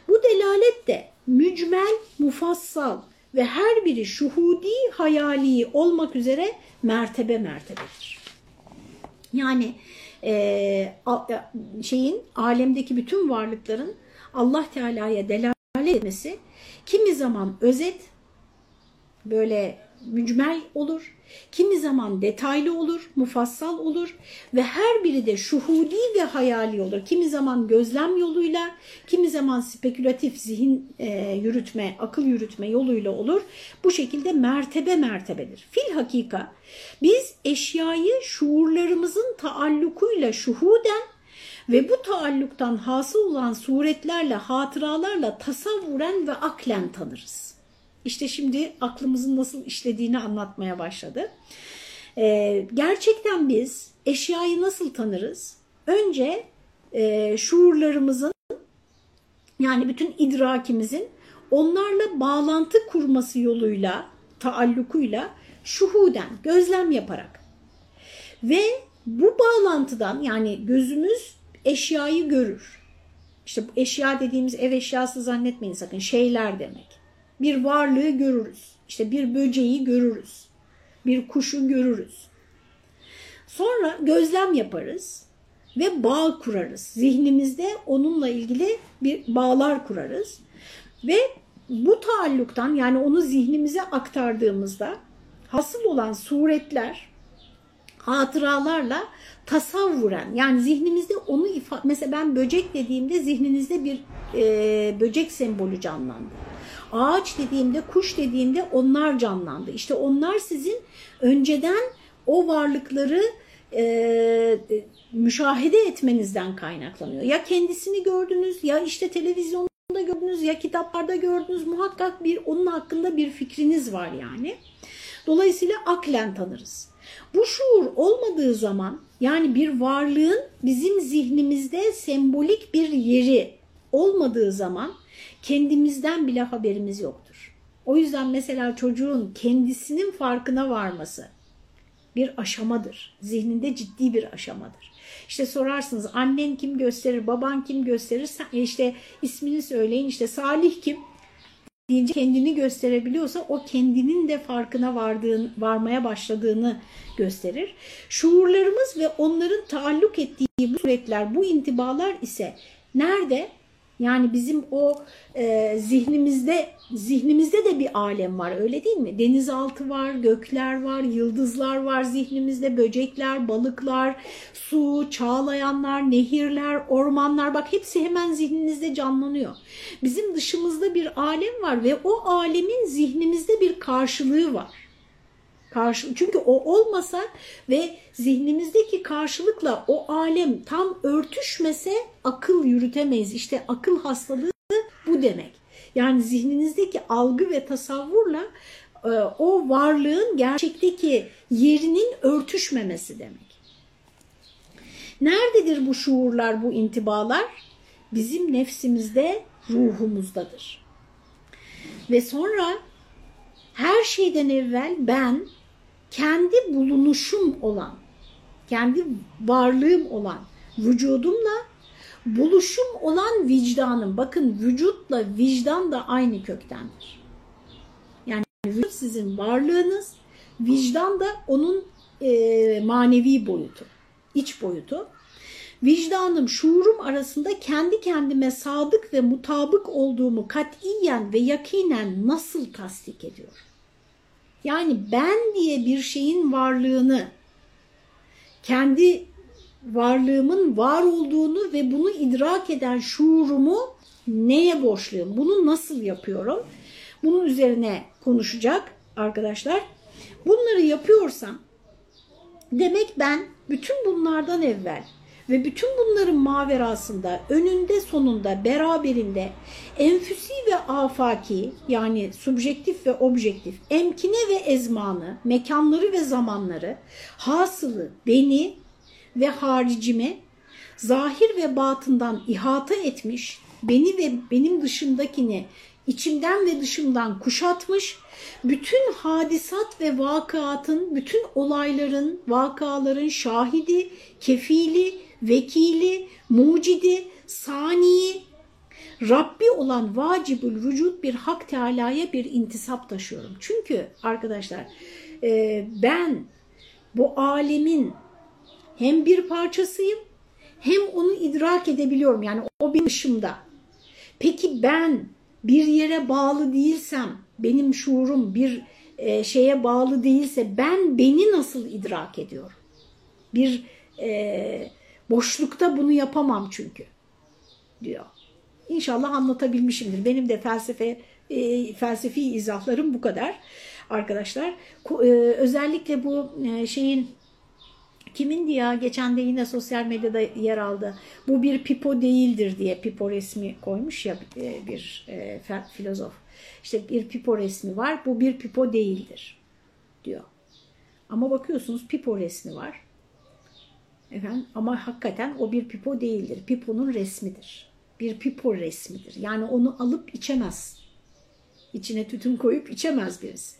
Bu delalet de mücmel, mufassal ve her biri şuhudi, hayali olmak üzere mertebe mertebedir. Yani e, şeyin alemdeki bütün varlıkların Allah Teala'ya delalet etmesi kimi zaman özet, böyle mücmel olur, kimi zaman detaylı olur, mufassal olur ve her biri de şuhudi ve hayali olur. Kimi zaman gözlem yoluyla, kimi zaman spekülatif zihin e, yürütme, akıl yürütme yoluyla olur. Bu şekilde mertebe mertebedir. Fil hakika biz eşyayı şuurlarımızın taallukuyla şuhuden ve bu taalluktan hasıl olan suretlerle, hatıralarla tasavvuren ve aklen tanırız. İşte şimdi aklımızın nasıl işlediğini anlatmaya başladı. Ee, gerçekten biz eşyayı nasıl tanırız? Önce e, şuurlarımızın yani bütün idrakimizin onlarla bağlantı kurması yoluyla, taallukuyla şuhuden, gözlem yaparak ve bu bağlantıdan yani gözümüz eşyayı görür. İşte eşya dediğimiz ev eşyası zannetmeyin sakın şeyler demek bir varlığı görürüz. İşte bir böceği görürüz. Bir kuşu görürüz. Sonra gözlem yaparız ve bağ kurarız. Zihnimizde onunla ilgili bir bağlar kurarız. Ve bu taalluktan yani onu zihnimize aktardığımızda hasıl olan suretler, hatıralarla tasavvuren yani zihnimizde onu ifade mesela ben böcek dediğimde zihninizde bir e, böcek sembolü canlandı Ağaç dediğimde, kuş dediğimde onlar canlandı. İşte onlar sizin önceden o varlıkları e, müşahede etmenizden kaynaklanıyor. Ya kendisini gördünüz ya işte televizyonda gördünüz ya kitaplarda gördünüz muhakkak bir onun hakkında bir fikriniz var yani. Dolayısıyla aklen tanırız. Bu şuur olmadığı zaman yani bir varlığın bizim zihnimizde sembolik bir yeri olmadığı zaman kendimizden bile haberimiz yoktur. O yüzden mesela çocuğun kendisinin farkına varması bir aşamadır. Zihninde ciddi bir aşamadır. İşte sorarsınız annen kim gösterir, baban kim gösterir, işte ismini söyleyin, işte Salih kim? deyince kendini gösterebiliyorsa o kendinin de farkına vardığını, varmaya başladığını gösterir. Şuurlarımız ve onların taalluk ettiği bu suretler, bu intibalar ise nerede? Yani bizim o e, zihnimizde zihnimizde de bir alem var öyle değil mi? Denizaltı var, gökler var, yıldızlar var zihnimizde, böcekler, balıklar, su, çağlayanlar, nehirler, ormanlar bak hepsi hemen zihninizde canlanıyor. Bizim dışımızda bir alem var ve o alemin zihnimizde bir karşılığı var. Karşı, çünkü o olmasa ve zihnimizdeki karşılıkla o alem tam örtüşmese akıl yürütemeyiz. İşte akıl hastalığı bu demek. Yani zihninizdeki algı ve tasavvurla e, o varlığın gerçekteki yerinin örtüşmemesi demek. Nerededir bu şuurlar, bu intibalar? Bizim nefsimizde, ruhumuzdadır. Ve sonra her şeyden evvel ben kendi bulunuşum olan, kendi varlığım olan vücudumla buluşum olan vicdanım. Bakın vücutla vicdan da aynı köktendir. Yani vücut sizin varlığınız, vicdan da onun e, manevi boyutu, iç boyutu. Vicdanım, şuurum arasında kendi kendime sadık ve mutabık olduğumu katiyen ve yakinen nasıl tasdik ediyorum? Yani ben diye bir şeyin varlığını, kendi varlığımın var olduğunu ve bunu idrak eden şuurumu neye borçluyum? Bunu nasıl yapıyorum? Bunun üzerine konuşacak arkadaşlar. Bunları yapıyorsam demek ben bütün bunlardan evvel ve bütün bunların maverasında, önünde sonunda, beraberinde enfüsi ve afaki yani subjektif ve objektif, emkine ve ezmanı, mekanları ve zamanları, hasılı, beni ve haricimi zahir ve batından ihata etmiş, beni ve benim dışımdakini içimden ve dışımdan kuşatmış, bütün hadisat ve vakıatın, bütün olayların, vakaların şahidi, kefili, vekili, mucidi, saniyi, Rabbi olan vacibül vücut bir hak teala'ya bir intisap taşıyorum. Çünkü arkadaşlar e, ben bu alemin hem bir parçasıyım hem onu idrak edebiliyorum. Yani o benim dışımda. Peki ben bir yere bağlı değilsem, benim şuurum bir e, şeye bağlı değilse ben beni nasıl idrak ediyorum? Bir e, boşlukta bunu yapamam çünkü diyor. İnşallah anlatabilmişimdir. Benim de felsefe e, felsefi izahlarım bu kadar arkadaşlar. E, özellikle bu e, şeyin Kimindi ya geçen de yine sosyal medyada yer aldı. Bu bir pipo değildir diye pipo resmi koymuş ya e, bir e, filozof. İşte bir pipo resmi var. Bu bir pipo değildir diyor. Ama bakıyorsunuz pipo resmi var. Efendim, ama hakikaten o bir pipo değildir. Pipo'nun resmidir. Bir pipo resmidir. Yani onu alıp içemez. İçine tütün koyup içemez birisi.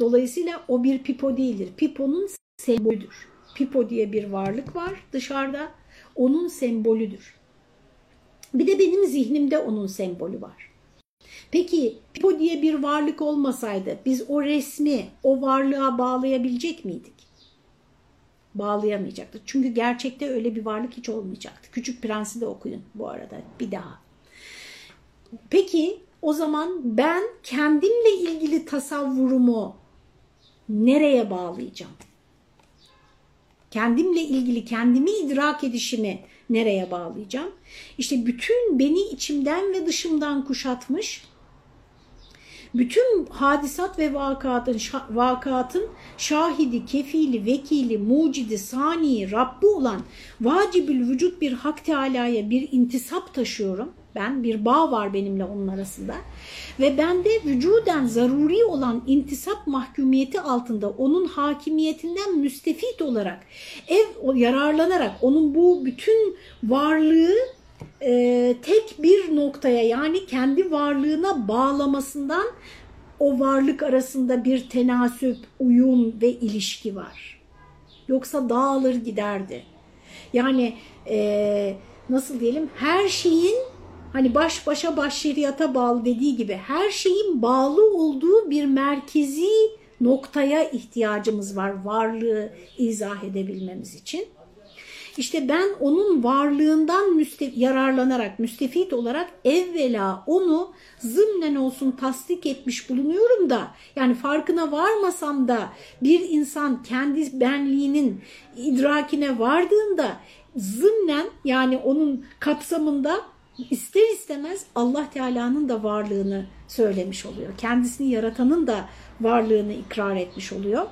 Dolayısıyla o bir pipo değildir. Pipo'nun sembolüdür. Pipo diye bir varlık var dışarıda. Onun sembolüdür. Bir de benim zihnimde onun sembolü var. Peki Pipo diye bir varlık olmasaydı biz o resmi o varlığa bağlayabilecek miydik? Bağlayamayacaktık. Çünkü gerçekte öyle bir varlık hiç olmayacaktı. Küçük Prens'i de okuyun bu arada bir daha. Peki o zaman ben kendimle ilgili tasavvurumu nereye bağlayacağım? kendimle ilgili kendimi idrak edişimi nereye bağlayacağım? İşte bütün beni içimden ve dışımdan kuşatmış, bütün hadisat ve vakatın, vakatın şahidi, kefili, vekili, mucidi, sani, Rabbi olan vacibül vücut bir Hak Teala'ya bir intisap taşıyorum. Ben bir bağ var benimle onun arasında ve bende vücuden zaruri olan intisap mahkumiyeti altında onun hakimiyetinden müstefit olarak ev yararlanarak onun bu bütün varlığı e, tek bir noktaya yani kendi varlığına bağlamasından o varlık arasında bir tenasüp, uyum ve ilişki var. Yoksa dağılır giderdi. Yani e, nasıl diyelim her şeyin hani baş başa baş şeriata bağlı dediği gibi her şeyin bağlı olduğu bir merkezi noktaya ihtiyacımız var varlığı izah edebilmemiz için. İşte ben onun varlığından müste yararlanarak, müstefit olarak evvela onu zımnen olsun tasdik etmiş bulunuyorum da yani farkına varmasam da bir insan kendi benliğinin idrakine vardığında zımnen yani onun kapsamında ister istemez Allah Teala'nın da varlığını söylemiş oluyor. Kendisini yaratanın da varlığını ikrar etmiş oluyor.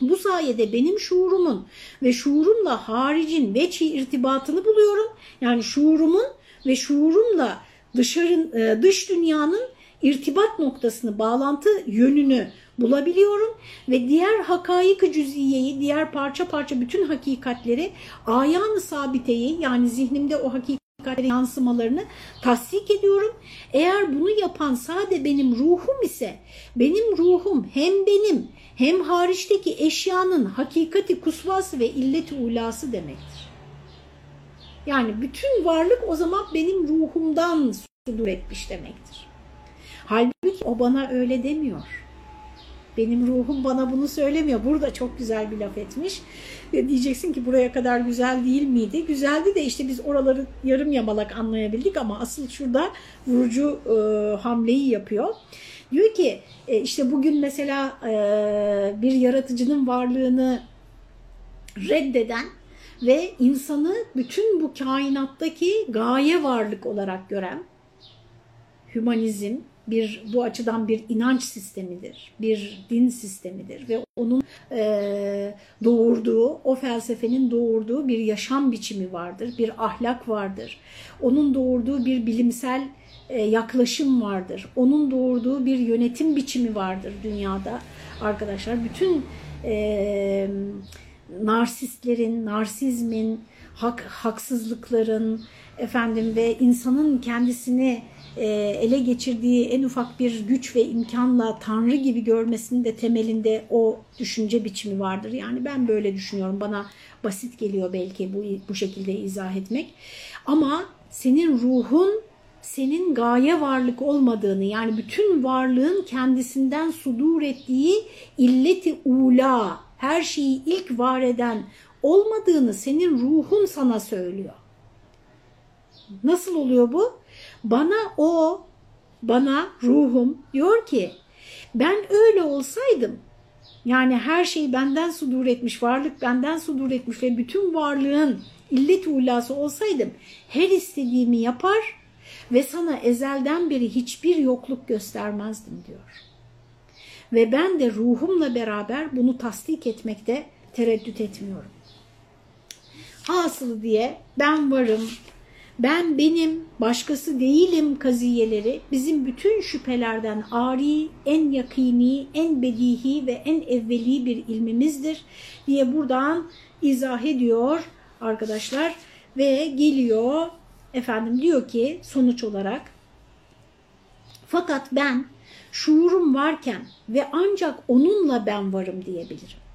Bu sayede benim şuurumun ve şuurumla haricin veçi irtibatını buluyorum. Yani şuurumun ve şuurumla dışarın, e, dış dünyanın irtibat noktasını, bağlantı yönünü bulabiliyorum ve diğer hakaik cüziyeyi, diğer parça parça bütün hakikatleri ayan sabiteyi yani zihnimde o hakikatlerin yansımalarını tasdik ediyorum. Eğer bunu yapan sade benim ruhum ise benim ruhum hem benim hem hariçteki eşyanın hakikati kusvası ve illeti ulası demektir. Yani bütün varlık o zaman benim ruhumdan sudur etmiş demektir. Halbuki o bana öyle demiyor. Benim ruhum bana bunu söylemiyor. Burada çok güzel bir laf etmiş. Diyeceksin ki buraya kadar güzel değil miydi? Güzeldi de işte biz oraları yarım yamalak anlayabildik ama asıl şurada vurucu e, hamleyi yapıyor. Diyor ki e, işte bugün mesela e, bir yaratıcının varlığını reddeden ve insanı bütün bu kainattaki gaye varlık olarak gören hümanizm bir bu açıdan bir inanç sistemidir, bir din sistemidir ve onun e, doğurduğu, o felsefenin doğurduğu bir yaşam biçimi vardır, bir ahlak vardır. Onun doğurduğu bir bilimsel e, yaklaşım vardır. Onun doğurduğu bir yönetim biçimi vardır dünyada arkadaşlar. Bütün e, narsistlerin, narsizmin, hak, haksızlıkların efendim ve insanın kendisini ele geçirdiği en ufak bir güç ve imkanla Tanrı gibi görmesinin de temelinde o düşünce biçimi vardır. Yani ben böyle düşünüyorum. Bana basit geliyor belki bu, bu şekilde izah etmek. Ama senin ruhun senin gaye varlık olmadığını yani bütün varlığın kendisinden sudur ettiği illeti ula her şeyi ilk var eden olmadığını senin ruhun sana söylüyor. Nasıl oluyor bu? Bana o, bana ruhum diyor ki ben öyle olsaydım yani her şey benden sudur etmiş, varlık benden sudur etmiş ve bütün varlığın illet ulası olsaydım her istediğimi yapar ve sana ezelden beri hiçbir yokluk göstermezdim diyor. Ve ben de ruhumla beraber bunu tasdik etmekte tereddüt etmiyorum. Hasılı diye ben varım, ben benim, başkası değilim kaziyeleri bizim bütün şüphelerden ari, en yakini, en bedihi ve en evveli bir ilmimizdir diye buradan izah ediyor arkadaşlar ve geliyor efendim diyor ki sonuç olarak fakat ben şuurum varken ve ancak onunla ben varım diyebilirim.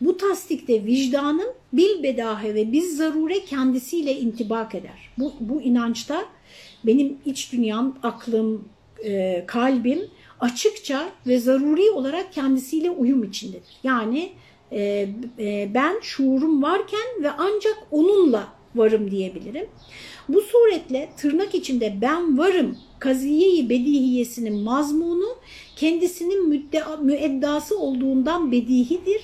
Bu tasdikte vicdanım bil bedahe ve biz zarure kendisiyle intibak eder. Bu, bu inançta benim iç dünyam, aklım, e, kalbim açıkça ve zaruri olarak kendisiyle uyum içindedir. Yani e, e, ben şuurum varken ve ancak onunla varım diyebilirim. Bu suretle tırnak içinde ben varım kaziyeyi bedihiyesinin mazmunu kendisinin müddea, müeddası olduğundan bedihidir.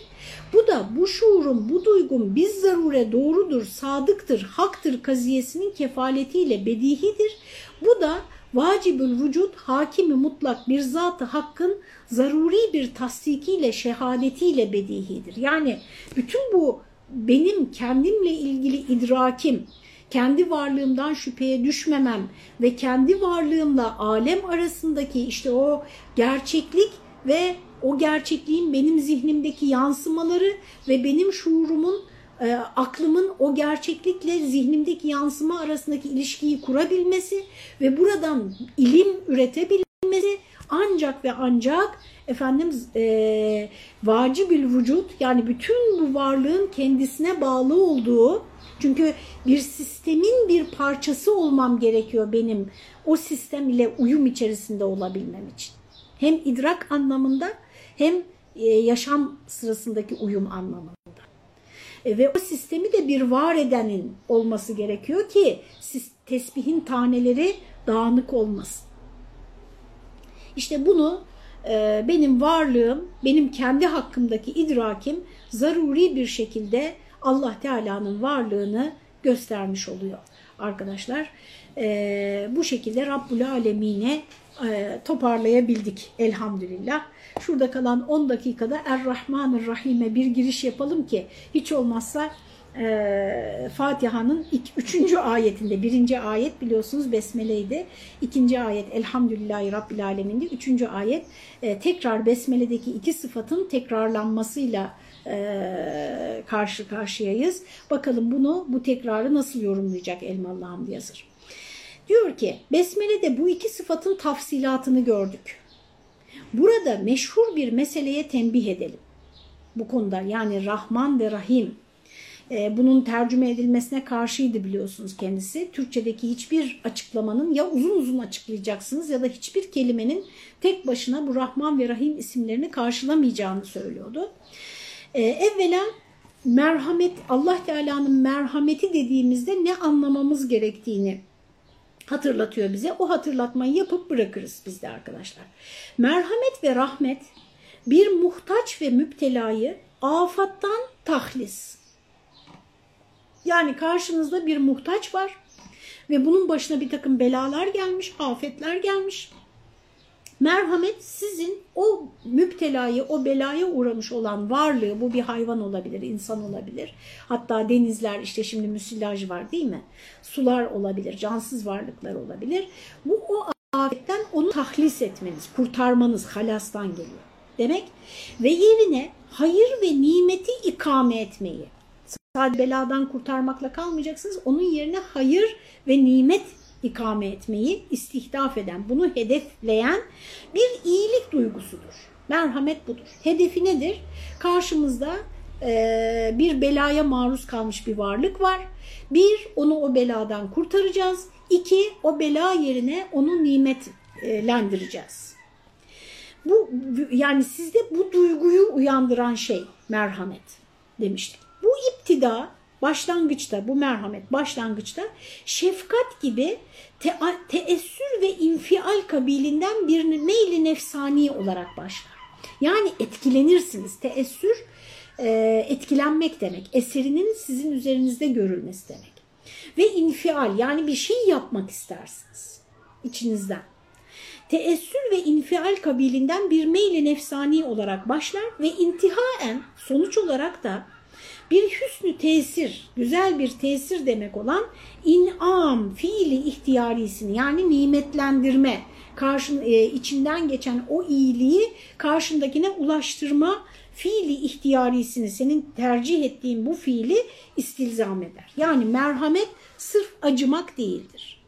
Bu da bu şuurun, bu duygun biz zarure doğrudur, sadıktır, haktır kaziyesinin kefaletiyle bedihidir. Bu da vacibül vücut hakimi mutlak bir zatı hakkın zaruri bir tasdikiyle şehadetiyle bedihidir. Yani bütün bu benim kendimle ilgili idrakim, kendi varlığımdan şüpheye düşmemem ve kendi varlığımla alem arasındaki işte o gerçeklik ve o gerçekliğin benim zihnimdeki yansımaları ve benim şuurumun, e, aklımın o gerçeklikle zihnimdeki yansıma arasındaki ilişkiyi kurabilmesi ve buradan ilim üretebilmesi ancak ve ancak efendim e, vacibül vücut yani bütün bu varlığın kendisine bağlı olduğu çünkü bir sistemin bir parçası olmam gerekiyor benim o sistem ile uyum içerisinde olabilmem için. Hem idrak anlamında hem e, yaşam sırasındaki uyum anlamında. E, ve o sistemi de bir var edenin olması gerekiyor ki tesbihin taneleri dağınık olmasın. İşte bunu e, benim varlığım, benim kendi hakkımdaki idrakim zaruri bir şekilde Allah Teala'nın varlığını göstermiş oluyor arkadaşlar. E, bu şekilde Rabbul Alemine e, toparlayabildik elhamdülillah. Şurada kalan 10 dakikada Er-Rahmanir Rahim'e bir giriş yapalım ki hiç olmazsa e, Fatiha'nın üçüncü ayetinde birinci ayet biliyorsunuz Besmele'ydi. ikinci ayet Elhamdülillahi Rabbil Alemin'di. Üçüncü ayet e, tekrar Besmele'deki iki sıfatın tekrarlanmasıyla e, karşı karşıyayız. Bakalım bunu bu tekrarı nasıl yorumlayacak Elmalı Hamdi Yazır. Diyor ki Besmele'de bu iki sıfatın tafsilatını gördük. Burada meşhur bir meseleye tembih edelim. Bu konuda yani Rahman ve Rahim e, bunun tercüme edilmesine karşıydı biliyorsunuz kendisi. Türkçedeki hiçbir açıklamanın ya uzun uzun açıklayacaksınız ya da hiçbir kelimenin tek başına bu Rahman ve Rahim isimlerini karşılamayacağını söylüyordu. E, evvela merhamet, Allah Teala'nın merhameti dediğimizde ne anlamamız gerektiğini hatırlatıyor bize. O hatırlatmayı yapıp bırakırız biz de arkadaşlar. Merhamet ve rahmet bir muhtaç ve müptelayı afattan tahlis. Yani karşınızda bir muhtaç var ve bunun başına bir takım belalar gelmiş, afetler gelmiş. Merhamet sizin o müptelayı, o belaya uğramış olan varlığı, bu bir hayvan olabilir, insan olabilir. Hatta denizler, işte şimdi müsilaj var değil mi? Sular olabilir, cansız varlıklar olabilir. Bu o afetten onu tahlis etmeniz, kurtarmanız, halastan geliyor. Demek ve yerine hayır ve nimeti ikame etmeyi. Sadece beladan kurtarmakla kalmayacaksınız. Onun yerine hayır ve nimet ikame etmeyi istihdaf eden, bunu hedefleyen bir iyilik duygusudur. Merhamet budur. Hedefi nedir? Karşımızda e, bir belaya maruz kalmış bir varlık var. Bir, onu o beladan kurtaracağız. İki, o bela yerine onu nimetlendireceğiz. Bu yani sizde bu duyguyu uyandıran şey merhamet demiştik. Bu iptida başlangıçta bu merhamet başlangıçta şefkat gibi te teessür ve infial kabilinden bir meyli nefsani olarak başlar. Yani etkilenirsiniz. Teessür e, etkilenmek demek. Eserinin sizin üzerinizde görülmesi demek. Ve infial yani bir şey yapmak istersiniz içinizden. Teessür ve infial kabilinden bir meyli nefsani olarak başlar ve intihaen sonuç olarak da bir hüsnü tesir, güzel bir tesir demek olan inam fiili ihtiyarisini yani nimetlendirme, karşın, e, içinden geçen o iyiliği karşındakine ulaştırma fiili ihtiyarisini, senin tercih ettiğin bu fiili istilzam eder. Yani merhamet sırf acımak değildir.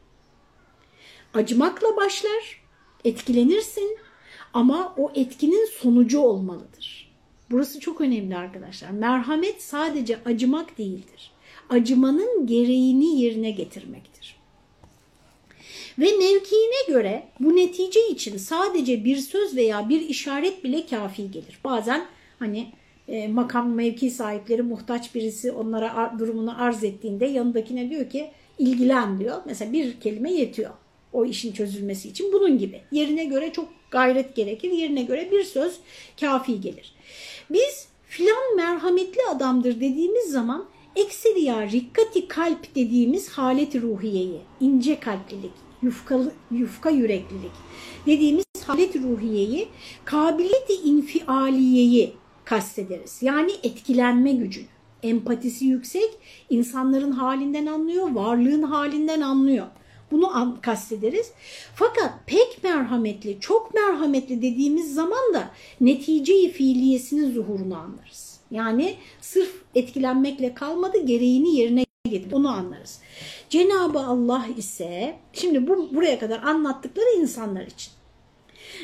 Acımakla başlar, etkilenirsin ama o etkinin sonucu olmalıdır. Burası çok önemli arkadaşlar. Merhamet sadece acımak değildir. Acımanın gereğini yerine getirmektir. Ve mevkiine göre bu netice için sadece bir söz veya bir işaret bile kafi gelir. Bazen hani e, makam mevki sahipleri muhtaç birisi onlara durumunu arz ettiğinde yanındakine diyor ki ilgilen diyor. Mesela bir kelime yetiyor o işin çözülmesi için. Bunun gibi yerine göre çok gayret gerekir. Yerine göre bir söz kafi gelir. Biz filan merhametli adamdır dediğimiz zaman ekseriya rikkati kalp dediğimiz haleti ruhiyeyi, ince kalplilik, yufka, yufka yüreklilik dediğimiz halet ruhiyeyi, kabiliyeti infialiyeyi kastederiz. Yani etkilenme gücünü. Empatisi yüksek, insanların halinden anlıyor, varlığın halinden anlıyor. Bunu kastederiz. Fakat pek merhametli, çok merhametli dediğimiz zaman da neticeyi fiiliyesinin zuhurunu anlarız. Yani sırf etkilenmekle kalmadı, gereğini yerine getirdi. Onu anlarız. Cenab-ı Allah ise, şimdi bu buraya kadar anlattıkları insanlar için.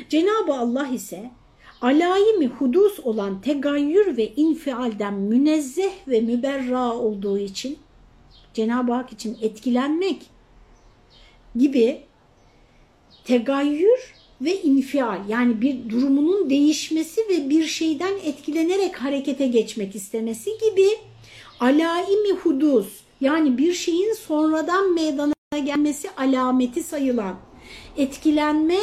Cenab-ı Allah ise alayimi hudus olan tegayyür ve infialden münezzeh ve müberra olduğu için Cenab-ı Hak için etkilenmek gibi tegayyür ve infial yani bir durumunun değişmesi ve bir şeyden etkilenerek harekete geçmek istemesi gibi alaimi hudus yani bir şeyin sonradan meydana gelmesi alameti sayılan etkilenme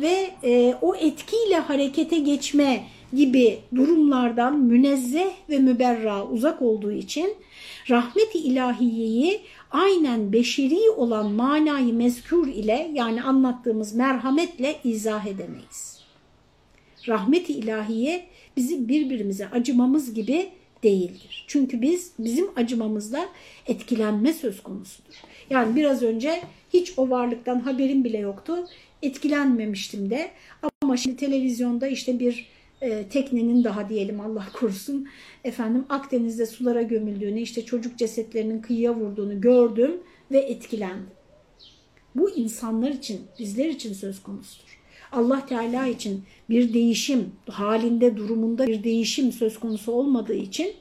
ve e, o etkiyle harekete geçme gibi durumlardan münezzeh ve müberra uzak olduğu için rahmeti ilahiyeyi aynen beşeri olan manayı mezkur ile yani anlattığımız merhametle izah edemeyiz. Rahmeti ilahiye bizim birbirimize acımamız gibi değildir. Çünkü biz bizim acımamızda etkilenme söz konusudur. Yani biraz önce hiç o varlıktan haberim bile yoktu. Etkilenmemiştim de ama şimdi televizyonda işte bir e, teknenin daha diyelim Allah korusun efendim Akdeniz'de sulara gömüldüğünü işte çocuk cesetlerinin kıyıya vurduğunu gördüm ve etkilendim. Bu insanlar için bizler için söz konusudur. Allah Teala için bir değişim halinde durumunda bir değişim söz konusu olmadığı için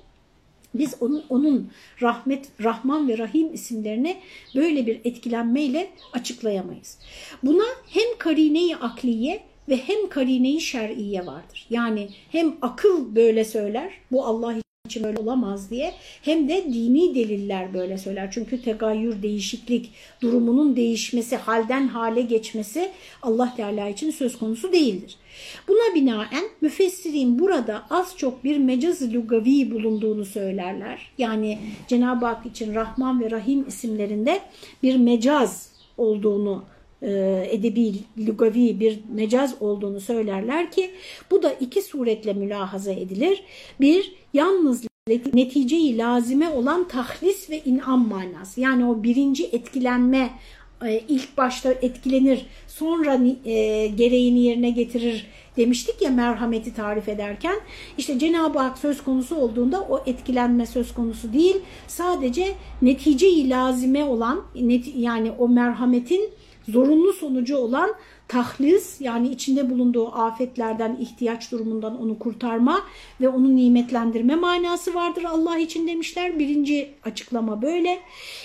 biz onun, onun rahmet, Rahman ve Rahim isimlerini böyle bir etkilenmeyle açıklayamayız. Buna hem karine-i akliye ve hem karine-i şer'iye vardır. Yani hem akıl böyle söyler, bu Allah için böyle olamaz diye hem de dini deliller böyle söyler. Çünkü tegayyür, değişiklik, durumunun değişmesi, halden hale geçmesi Allah Teala için söz konusu değildir. Buna binaen müfessirin burada az çok bir mecaz-ı lugavi bulunduğunu söylerler. Yani Cenab-ı Hak için Rahman ve Rahim isimlerinde bir mecaz olduğunu edebi, lugavi bir mecaz olduğunu söylerler ki bu da iki suretle mülahaza edilir. Bir, yalnız neticeyi lazime olan tahlis ve inam manası. Yani o birinci etkilenme ilk başta etkilenir sonra gereğini yerine getirir demiştik ya merhameti tarif ederken işte Cenab-ı Hak söz konusu olduğunda o etkilenme söz konusu değil sadece neticeyi lazime olan yani o merhametin zorunlu sonucu olan tahlis yani içinde bulunduğu afetlerden, ihtiyaç durumundan onu kurtarma ve onu nimetlendirme manası vardır Allah için demişler. Birinci açıklama böyle.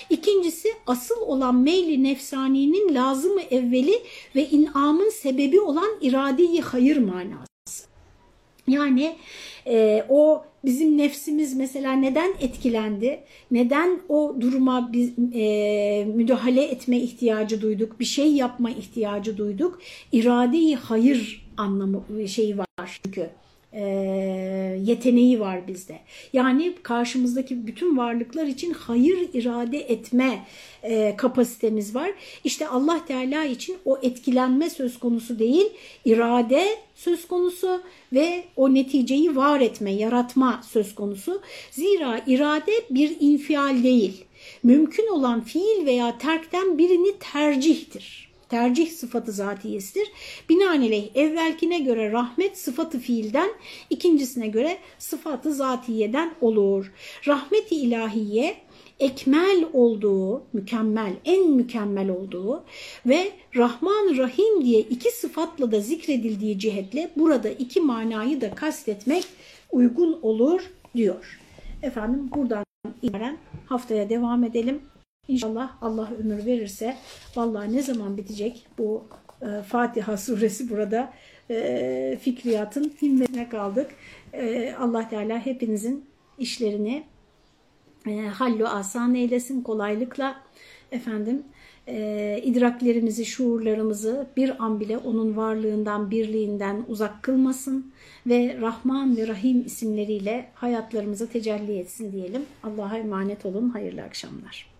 İkincisi asıl olan meyli nefsaninin lazımı evveli ve inamın sebebi olan iradeyi hayır manası. Yani e, o bizim nefsimiz mesela neden etkilendi? Neden o duruma biz, e, müdahale etme ihtiyacı duyduk? Bir şey yapma ihtiyacı duyduk? İradeyi hayır anlamı şeyi var çünkü e, yeteneği var bizde. Yani karşımızdaki bütün varlıklar için hayır irade etme e, kapasitemiz var. İşte Allah Teala için o etkilenme söz konusu değil, irade söz konusu ve o neticeyi var etme, yaratma söz konusu. Zira irade bir infial değil. Mümkün olan fiil veya terkten birini tercihtir tercih sıfatı zatiyesidir. Binaenaleyh evvelkine göre rahmet sıfatı fiilden, ikincisine göre sıfatı zatiyeden olur. Rahmeti ilahiye ekmel olduğu, mükemmel, en mükemmel olduğu ve Rahman Rahim diye iki sıfatla da zikredildiği cihetle burada iki manayı da kastetmek uygun olur diyor. Efendim buradan itibaren haftaya devam edelim. İnşallah Allah ömür verirse vallahi ne zaman bitecek bu e, Fatiha suresi burada e, fikriyatın himmetine kaldık. E, Allah Teala hepinizin işlerini e, hallu asan eylesin kolaylıkla efendim e, idraklerimizi, şuurlarımızı bir an bile onun varlığından, birliğinden uzak kılmasın ve Rahman ve Rahim isimleriyle hayatlarımıza tecelli etsin diyelim. Allah'a emanet olun. Hayırlı akşamlar.